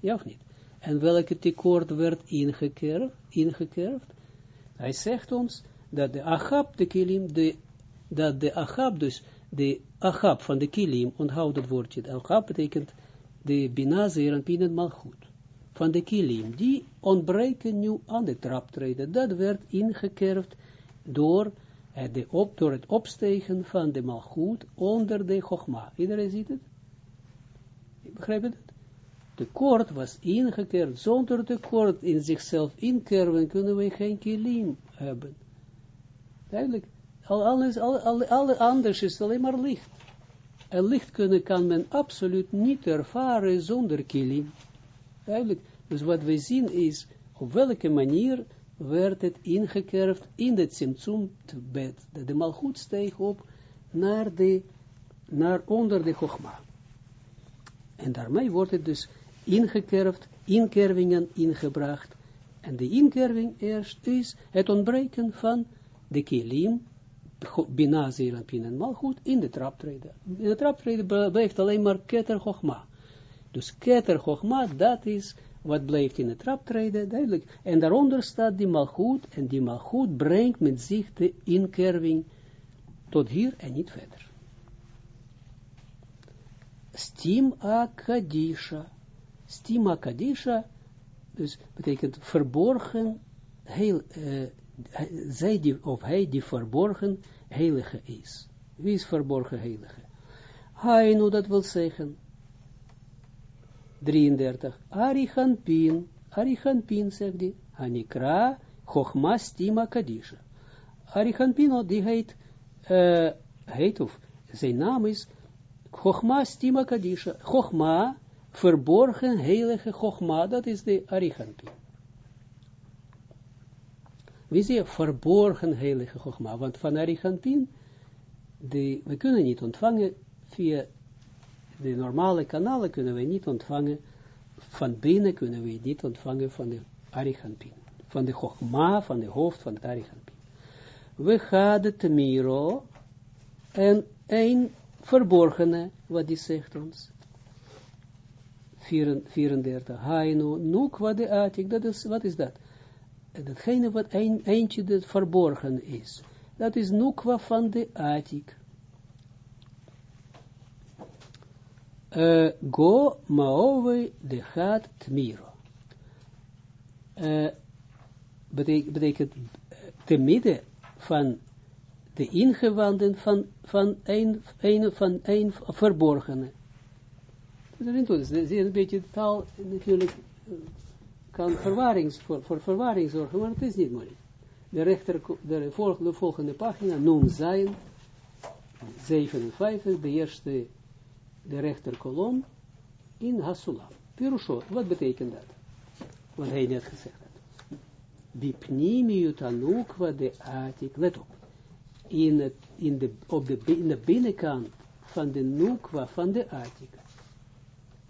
[SPEAKER 1] Ja of niet? En welke tekort werd ingekerfd? ingekerfd? Hij zegt ons dat de achab de kilim, de, dat de achab dus, de achab van de kilim, onthoud het woordje, achab betekent de binazer en pinet malchut, van de kilim, die ontbreken nu aan de traptreden, dat werd ingekerfd door, de op, door het opstegen van de malchut onder de chogma. Iedereen ziet het? Begrijp het? De koord was ingekeerd, zonder de koord in zichzelf inkerven, kunnen we geen kilim hebben. Duidelijk. Al, alles, al, al, alle anders is alleen maar licht. En licht kunnen kan men absoluut niet ervaren zonder kilim. Duidelijk. Dus wat we zien is, op welke manier werd het ingekerfd in de bed. De malgoed steeg op naar, de, naar onder de chogma. En daarmee wordt het dus ingekerfd, inkervingen ingebracht. En de inkerving eerst is het ontbreken van de kilim, bina, en pin en malgoed, in de traptreden. In de traptreden blijft alleen maar keter. Dus keter chogma, dat is wat blijft in de traptreden, duidelijk. En daaronder staat die malgoed, en die malgoed brengt met zich de inkerving tot hier en niet verder. Stim akadisha. Stima kadisha, dus betekent verborgen, heel, uh, zij die, of hij die verborgen heilige is. Wie is verborgen heilige? Hainu, dat wil zeggen, 33, Arichanpin, Arichanpin zegt hij, Hanikra, Chochma Stima Kadisha. Arichanpin, die heet, uh, heet of, zijn naam is Chochma Stima Kadisha. Chochma, verborgen heilige Chochma, dat is de Arichanpin. Wie zie je verborgen heilige Chogma? Want van Arichanpin, de, we kunnen niet ontvangen via de normale kanalen kunnen we niet ontvangen, van binnen kunnen we niet ontvangen van de Arichanpin. Van de Chogma, van de hoofd van de Arichanpin. We gaan de Temiro en een verborgene, wat die zegt ons. 34, Haino, Nukwa de Atik, dat is, wat is dat? datgene wat een, eentje dat verborgen is. Dat is nukwa van de Atik. Uh, go maove de gaat tmiro. Uh, betekent, betekent te midden van de ingewanden van, van een, van een verborgene. Dat is een beetje taal natuurlijk kan verwarring, voor, voor verwarring zorgen, maar het is niet moeilijk. De, rechter, de, volgende, de volgende pagina, noem zijn, 57, de eerste, de rechterkolom, in Hasulam. Pirusho, wat betekent dat? Wat hij net gezegd had. Bipnimiut anukwa de atik, let op. In, het, in, de, op de, in de binnenkant van de nukwa van de atik.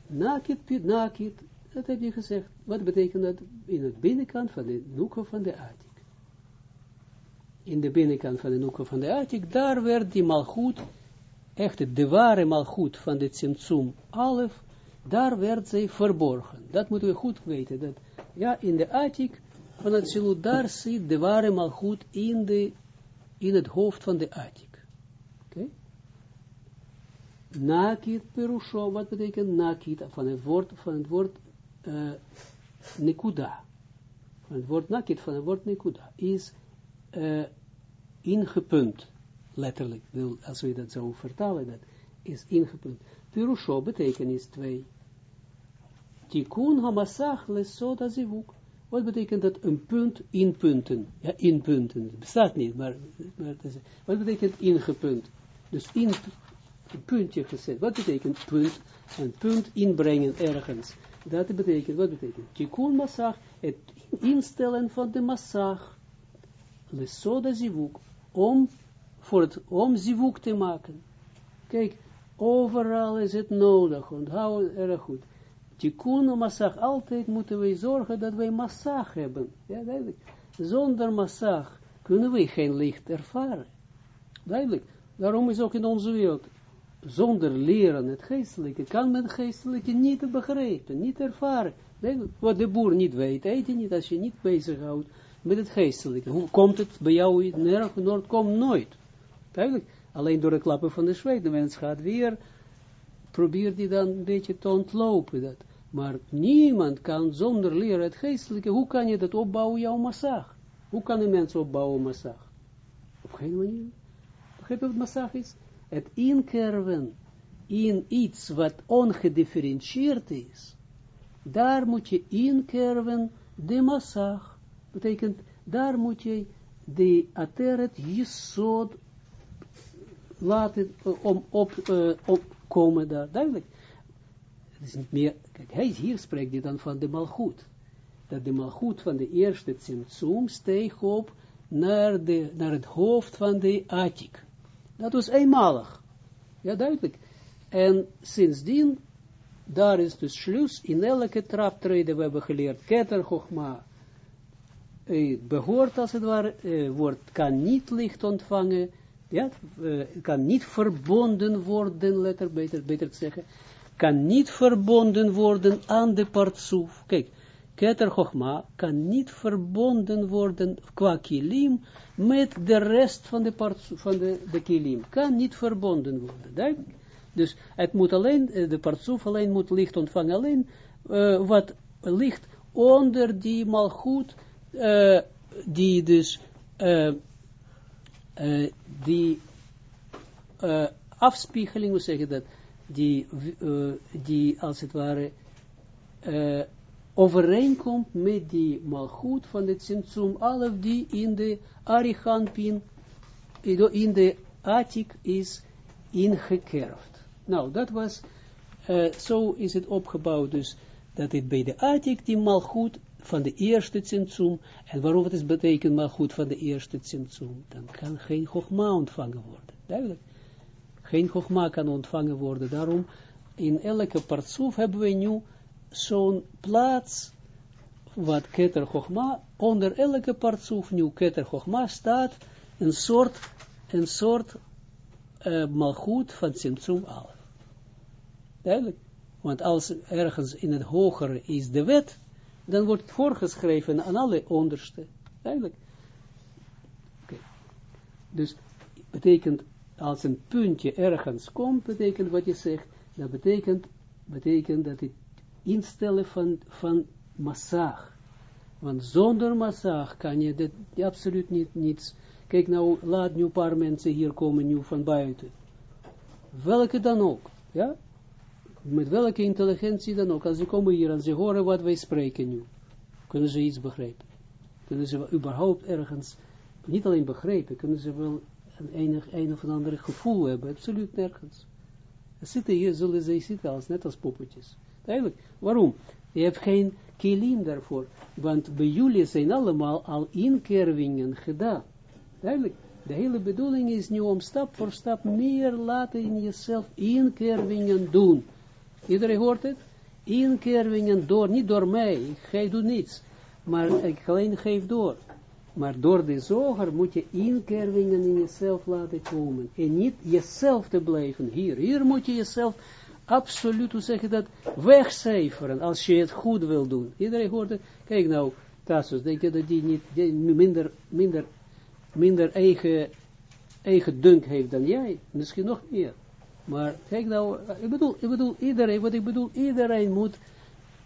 [SPEAKER 1] Nakit, nakit, dat heb je gezegd. Wat betekent dat? In het binnenkant van de noeken van de Atik. In de binnenkant van de noeken van de Atik, daar werd die malgoed, echt de ware malgoed van de Tsimtsum Alef, daar werd zij verborgen. Dat moeten we goed weten. Dat, ja, in de Atik van het Zilut, daar zit de ware malgoed in, de, in het hoofd van de Atik. Oké? Nakit perusho, wat betekent nakit, van het woord, van het woord uh, nekuda, van het woord nakit, van het woord nekuda, is uh, ingepunt, letterlijk, als we dat zo vertalen, dat is ingepunt. Pirusho betekenis 2. Tikkun hamasach lesoda zivuk. Wat betekent dat een punt in punten? Ja, in punten. Het bestaat niet, maar, maar wat betekent ingepunt? Dus in puntje gezet. Wat betekent punt? Een punt inbrengen ergens. Dat betekent, wat betekent? Tikkun massag, het instellen van de massag. Lesoda zivuk, om voor het, om zivuk te maken. Kijk, overal is het nodig, onthoud erg goed. Tikkun massag, altijd moeten wij zorgen dat wij massag hebben. Ja, duidelijk. Zonder massag kunnen wij geen licht ervaren. Duidelijk. Daarom is ook in onze wereld, zonder leren het geestelijke, kan men het geestelijke niet begrijpen, niet ervaren. Wat de boer niet weet, eet je niet als je niet bezighoudt met het geestelijke. Hoe komt het bij jou nergens, Noord komt nooit. Duidelijk. Alleen door de klappen van de zweet. De mens gaat weer, probeert die dan een beetje te ontlopen. Dat. Maar niemand kan zonder leren het geestelijke, hoe kan je dat opbouwen, jouw massag? Hoe kan een mens opbouwen massag? Op geen manier. Begrijp je wat massag is? Het inkerven in iets wat ongedifferentieerd is. Daar moet je inkerven de massag. Betekent, daar moet je de ateret jesod laten om op, uh, opkomen daar. Duidelijk. Het is niet meer, kijk, hij, hier spreekt hij dan van de malgoed. Dat de malgoed van de eerste Tsimtsum steeg op naar, de, naar het hoofd van de Atik. Dat was eenmalig. Ja, duidelijk. En sindsdien, daar is de slus in elke traptreden, we hebben geleerd, Chochma, eh, behoort als het ware, eh, wordt, kan niet licht ontvangen, ja, uh, kan niet verbonden worden, letter beter, beter te zeggen, kan niet verbonden worden aan de partsoef. Kijk, Keter Chochma kan niet verbonden worden qua kilim met de rest van de van de, de kilim. Kan niet verbonden worden. Dus het moet alleen, de partsoef alleen moet licht ontvangen, alleen uh, wat ligt onder die malgoed, uh, die dus die afspiegeling, hoe zeg dat, die, die als het ware overeenkomt met die malgoed van de Tsimtsum, alle die in de Ariganpin, in de Atik is ingekerfd. Nou, dat was, zo is het opgebouwd, dus dat het bij de Atik die malgoed van de eerste tzimtzum, en waarom het is betekent maar goed van de eerste tzimtzum, dan kan geen gogma ontvangen worden. Duidelijk. Geen gogma kan ontvangen worden. Daarom, in elke partsoef hebben we nu zo'n plaats, wat keter gogma, onder elke partsoef nu keter gogma staat, een soort, een soort uh, malgoed van tzimtzum al. Duidelijk. Want als ergens in het hogere is de wet, dan wordt het voorgeschreven aan alle onderste. Duidelijk. Okay. Dus betekent, als een puntje ergens komt, betekent wat je zegt, dat betekent, betekent dat het instellen van, van. Want zonder massage kan je dit absoluut niet, niets. Kijk nou, laat nu een paar mensen hier komen, nu van buiten. Welke dan ook, ja? met welke intelligentie dan ook, als ze komen hier en ze horen wat wij spreken nu, kunnen ze iets begrijpen. Kunnen ze überhaupt ergens, niet alleen begrijpen, kunnen ze wel een, enig, een of ander gevoel hebben, absoluut nergens. Zitten hier, zullen ze zitten als, net als poppetjes. Duidelijk. Waarom? Je hebt geen kilim daarvoor, want bij jullie zijn allemaal al inkervingen gedaan. Duidelijk. De hele bedoeling is nu om stap voor stap meer laten in jezelf inkervingen doen. Iedereen hoort het? Inkervingen door, niet door mij, ik doe niets, maar ik alleen geef door. Maar door de zoger moet je inkervingen in jezelf laten komen. En niet jezelf te blijven hier. Hier moet je jezelf absoluut, hoe zeg dat, wegcijferen als je het goed wil doen. Iedereen hoort het. Kijk nou, Tassus, denk je dat die niet minder, minder, minder eigen, eigen dunk heeft dan jij? Misschien nog meer. Maar kijk nou, ik bedoel, ik bedoel iedereen, wat ik bedoel, iedereen moet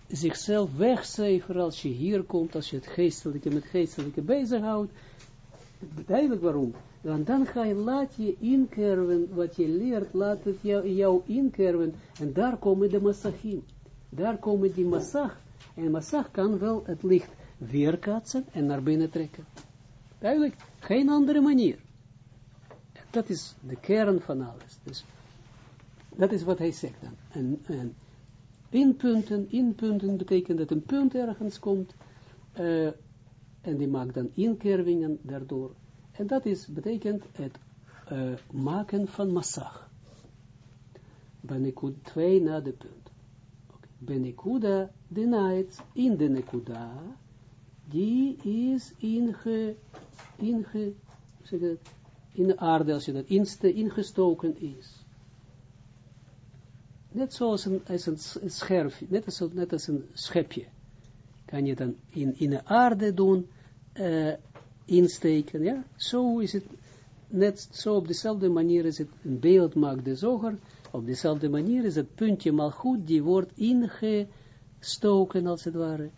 [SPEAKER 1] zichzelf wegcijferen als je hier komt, als je het geestelijke met geestelijke bezighoudt. Duidelijk waarom. Want dan ga je, laat je inkerven, wat je leert, laat het jou, jou inkerven, en daar komen de massachim. Daar komen die massach. En massach kan wel het licht weerkaatsen en naar binnen trekken. Duidelijk, geen andere manier. Dat is de kern van alles. Dus dat is wat hij zegt dan. En, en inpunten, inpunten betekent dat een punt ergens komt, uh, en die maakt dan inkervingen daardoor. En dat is, betekent het eh, maken van massag. Benekud 2 na de punt. Okay. Benekuda de night in de nekuda, die is inge, inge, zeg in de aarde, als je dat inste, ingestoken is. Net zoals een, als een scherf, net als, net als een schepje. Kan je dan in, in de aarde doen, eh, insteken, ja. Zo is het, net zo op dezelfde manier is het een beeld maakt de zoger, op dezelfde manier is het puntje mal goed, die wordt ingestoken als het ware,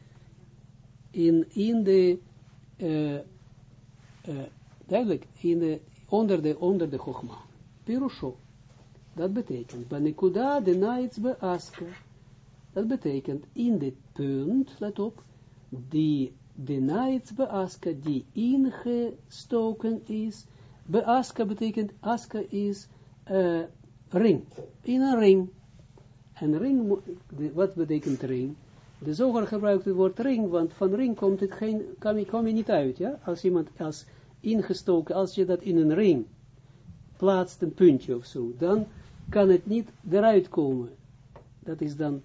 [SPEAKER 1] in, in de, eh, eh, duidelijk, in de, onder de, onder de chogma. Pirusho. Dat betekent, Banekuda de naits be aska. Dat betekent, in dit punt, let op, die de naits be aska, die ingestoken is. Be aska betekent, aska is eh, ring. In een ring. En ring, wat betekent ring? De zoger gebruikt het woord ring, want van ring komt het geen, kom je, kom je niet uit, ja? Als iemand, als ingestoken, als je dat in een ring plaatst, een puntje of zo, dan kan het niet eruit komen. Dat is dan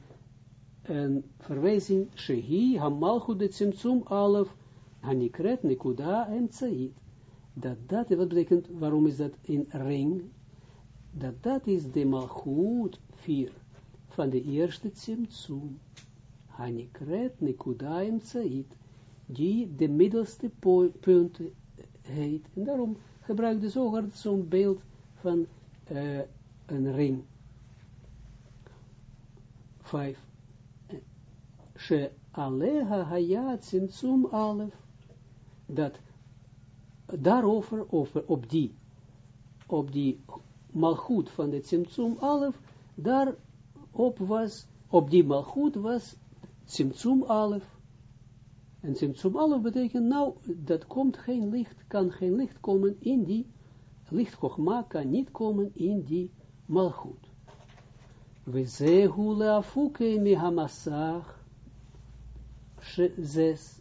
[SPEAKER 1] een verwijzing, Shehi, Hamalchut, de Tsimtsum, Alef, Hanikret, Nekuda en Tsaid. Dat dat, wat betekent, waarom is dat in ring? Dat dat is de Malchut 4 van de eerste Tsimtsum. Hanikret, Nekuda en Tsaid. Die de middelste punt heet. En daarom gebruikt de zo'n beeld van eh, een ring. Vijf. She aleha haya tzimtzum alef. Dat daarover, over, op die, op die malgoed van de tzimtzum alef, daarop was, op die malgoed was tzimtzum alef. En tzimtzum alef betekent, nou, dat komt geen licht, kan geen licht komen in die, licht Chogma kan niet komen in die malgoed. We zehu leafuke mi zes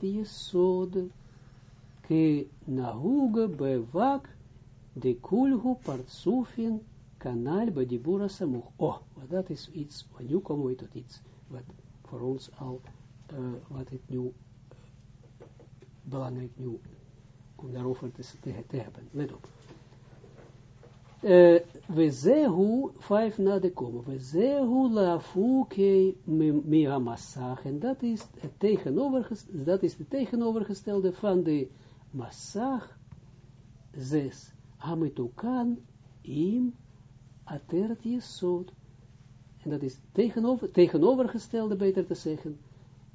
[SPEAKER 1] yesod, ke nahuge bevak, de kulhu partsufin, kanal badibura samuch. Oh, wat dat is iets, wat nu komen we tot iets, wat voor ons al, uh, wat het nu, belangrijk nu, om daarover te, te, te hebben. Let op. We zehu, vijf na de komen, we zehu lafuke en dat is het dat is de tegenovergestelde van de massach, zes, amitukan im atert jesod, en dat is tegenover, tegenovergestelde, beter te zeggen,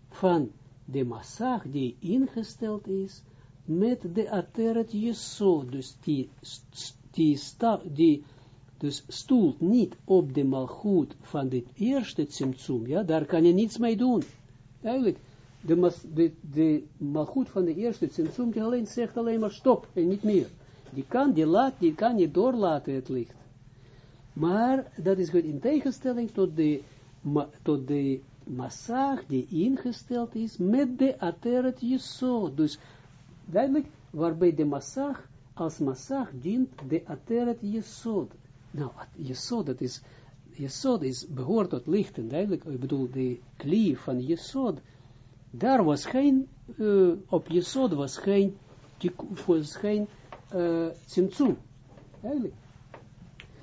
[SPEAKER 1] van de massach die ingesteld is, met de ateret jesod, dus die die, sta, die dus stoelt niet op de malgoed van dit eerste tsimtsum, ja, daar kan je niets mee doen. Eigenlijk, de, mas, de, de malgoed van de eerste tsimtsum, die alleen zegt alleen maar stop en niet meer. Die kan, die laat, die kan je doorlaten het licht. Maar dat is goed in tegenstelling tot de, ma, tot de massage die ingesteld is met de ateret jesod. Dus duidelijk, waarbij de massage als massag dient de ateret jesod. Nou, jesod, dat is, jesod is, behoort tot licht, en duidelijk, ik bedoel, de klie van jesod, daar was geen, uh, op jesod was geen, was geen, uh, tsimtsum, eigenlijk.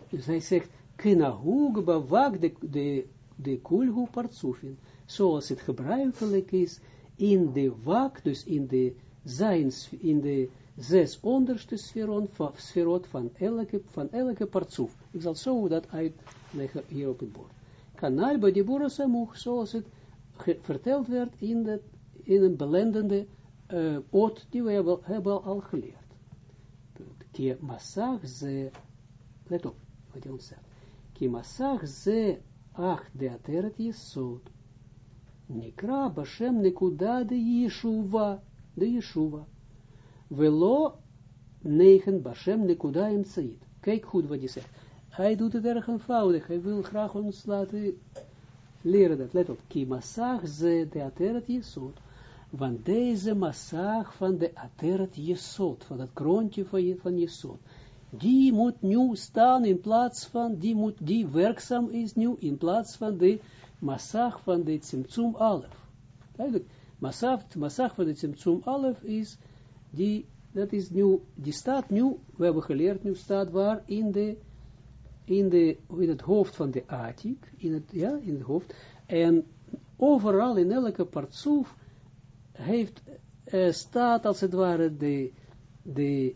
[SPEAKER 1] Dus hij zegt, kinahug bawak de, de, de kulhu partsufin, zoals het gebruikelijk is, in de wak, dus in de zijn, in de zes onderste sferot van, sferot van elke, van elke partsoef. Ik zal zo dat uitleggen hier op het bord. Kanaal bij de boerasamuch, zoals het verteld werd in, de, in een belendende uh, oot die we hebben, hebben al geleerd. Ki massag ze, let op wat hij ons zegt. Ki massag ze ach de ateret jesod. Nikra bashem nekuda de yeshuva, de yeshuva. Velo 9 Bashem Nekuda en Said. Kijk goed wat hij zegt. Hij doet het erg eenvoudig. Hij wil graag ons laten leren dat. Let op. Ki masach ze de ateret jesod. Want deze massag van de ateret jesot, van het kroontje van, van jesot, die moet nu staan in plaats van, die, moet, die werkzaam is nu in plaats van de massag van de Tsimtsum Alef. Duidelijk, massag, massag van de Tsimtsum Alef is, die, dat is nu, die staat nu, we hebben geleerd, nu staat waar in de, in de, in het hoofd van de Atik, in het, ja, in het hoofd, en overal in elke partsoef heeft, eh, staat als het ware de, de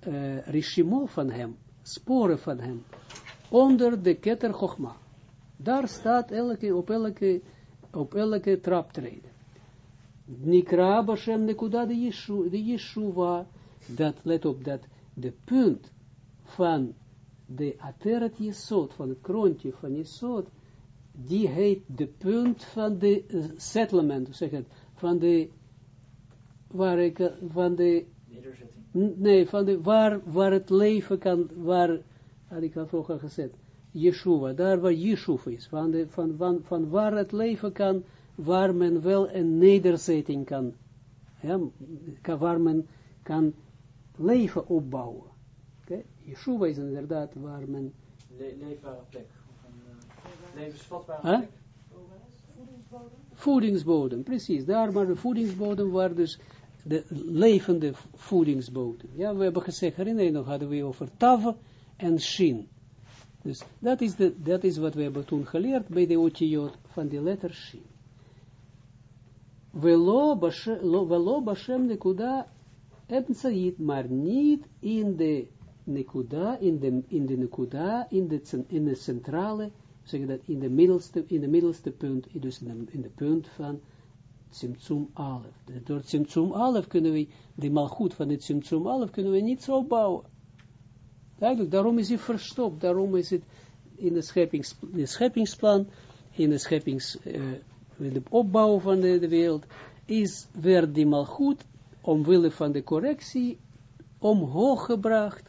[SPEAKER 1] eh rishimo van hem, sporen van hem, onder de keter Chochma. Daar staat elke, op elke, op elke traptreden. Nikra Bashem Nekuda de, Yeshu, de Yeshuva, dat, let op, dat de punt van de Ateret Yesod, van het kroontje van Yesod, die heet de punt van de eh, settlement, zeg het, van de, waar ik, eh, van de Nee, van de, waar, waar het leven kan, waar, had ik al vroeger gezegd, Yeshua, daar waar Yeshua is, van, de, van, van, van waar het leven kan, waar men wel een nederzetting kan, ja, kan- waar men kan leven opbouwen. Okay? Yeshua is inderdaad waar men,
[SPEAKER 3] Le leefbare plek. Of een uh, levensvatbare
[SPEAKER 1] Huh?
[SPEAKER 3] plek.
[SPEAKER 1] voedingsbodem, precies, daar maar de voedingsbodem waar dus de levende voedingsbodem. Ja, we hebben gezegd, herinner je nog, hadden we over taf en shin. Dus dat is, de, dat is wat we hebben toen geleerd bij de otiot van de letter shin. Velo bashe- lo- velo bashem nekuda emtsait, maar niet in de nekuda, in de, in de nekuda, in de, in de centrale, zeg dat, in de middelste, in de middelste punt, dus in de, in de punt van Tsimtsum Alef. Door Tsimtsum Alef kunnen we, de malgoed van het Tsimtsum Alef kunnen we niet zo bouwen. Duidelijk, daarom is hij verstopt, daarom is het in de, scheppings, de scheppingsplan, in de scheppings, in de opbouw van de, de wereld, is, werd die malgoed, omwille van de correctie, omhoog gebracht,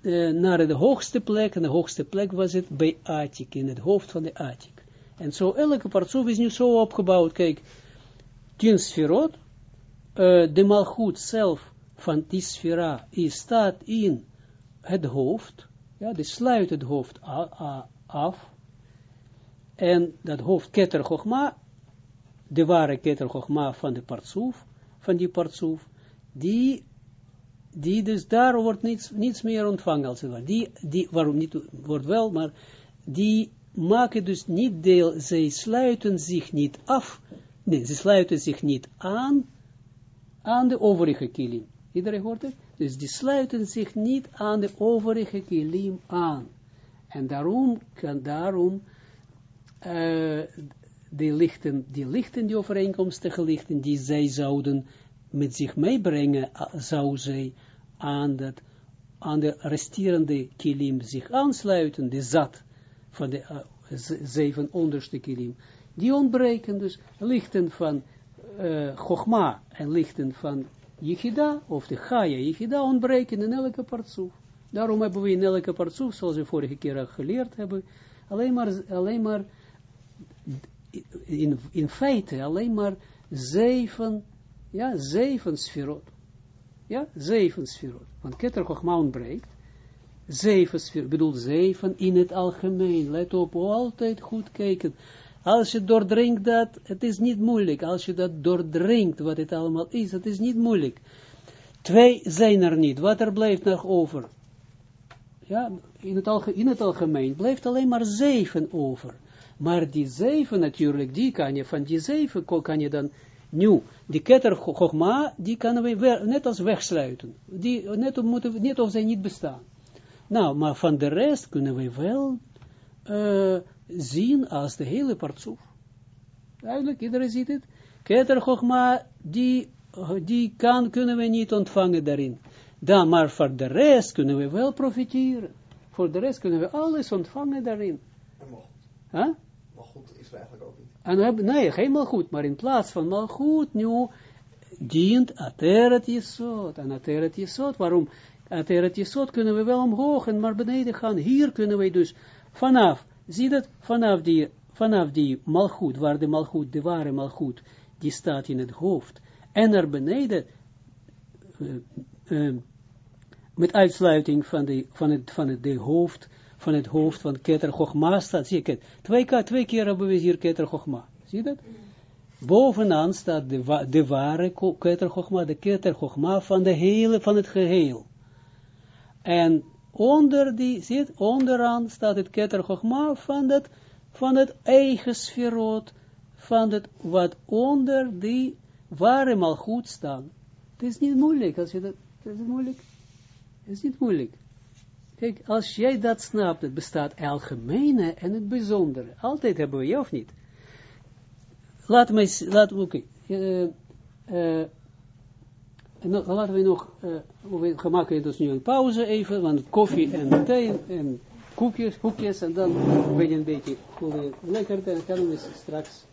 [SPEAKER 1] eh, naar de hoogste plek, en de hoogste plek was het bij Atik, in het hoofd van de Atik. En zo, elke partsoef is nu zo opgebouwd, kijk, tien sferot, eh, de malgoed zelf van die sfera, is staat in het hoofd, ja, die sluit het hoofd af, en dat hoofd keter Chochma, de ware keter Chochma van de partsoef, van die partsoef, die, die dus daar wordt niets, niets meer ontvangen, als het ware. Die, die, waarom niet, wordt wel, maar die maken dus niet deel, zij sluiten zich niet af, nee, ze sluiten zich niet aan, aan de overige kilim. Iedereen hoort het? Dus die sluiten zich niet aan de overige kilim aan. En daarom kan daarom eh, die lichten, die lichten, die overeenkomstige lichten, die zij zouden met zich meebrengen, ah, zou zij aan, aan de resterende kilim zich aansluiten, de zat van de eh, zeven onderste kilim. Die ontbreken dus lichten van eh Chogma en lichten van Yichida, of de Chaya Yichida, ontbreken in elke partsoef. Daarom hebben we in elke partsoef, zoals we vorige keer geleerd hebben, alleen maar, alleen maar in, in feite alleen maar zeven, ja, zeven sferot. Ja, zeven sferot. Want Keter Chochma ontbreekt. Zeven sferot, bedoel zeven in het algemeen. Let op, altijd goed kijken. Als je doordringt dat, het is niet moeilijk. Als je dat doordringt, wat het allemaal is, het is niet moeilijk. Twee zijn er niet. Wat er blijft nog over? Ja, in het, in het algemeen blijft alleen maar zeven over. Maar die zeven natuurlijk, die kan je, van die zeven kan je dan, nu, die ketter Cho- Chogma, die kunnen we net als wegsluiten. Die, net, moeten net of zij niet bestaan. Nou, maar van de rest kunnen we wel eh, zien als de hele partsoef. Duidelijk, iedereen ziet het. Keter Chogma, die, die kan, kunnen we niet ontvangen daarin. Dan, maar voor de rest kunnen we wel profiteren. Voor de rest kunnen we alles ontvangen daarin. Huh?
[SPEAKER 4] Mag goed is er eigenlijk ook niet.
[SPEAKER 1] En nee, geen malgoed, maar in plaats van malgoed nu dient ateret jesot. En ateret jesot, waarom? Ateret jesot kunnen we wel omhoog en maar beneden gaan. Hier kunnen we dus vanaf, zie dat, vanaf die, vanaf die malgoed, waar de malgoed, de ware malgoed, die staat in het hoofd, en naar beneden, uh, met uitsluiting van, de, van, het, van het de hoofd, van het hoofd van Keter Chogma staat, zie je twee, twee keer hebben we hier Keter Chogma, zie je dat? Bovenaan staat de, ware Keter Chogma, de Keter Chogma van, de hele, van het geheel. En onder die, zie het, onderaan staat het Keter Chogma van het, van het eigen sferoot, van het wat onder die ware mal goed staan. Het is niet moeilijk, als je dat, is het moeilijk? Het is niet moeilijk. Kijk, als jij dat snapt, het bestaat algemene en het bijzondere. Altijd hebben we, ja of niet? Laten we, laten we, oké. Okay. Uh, uh, laten we nog, uh, we maken dus nu een pauze even, want koffie en thee en koekjes, koekjes en dan ben je een beetje lekker, dan kunnen we straks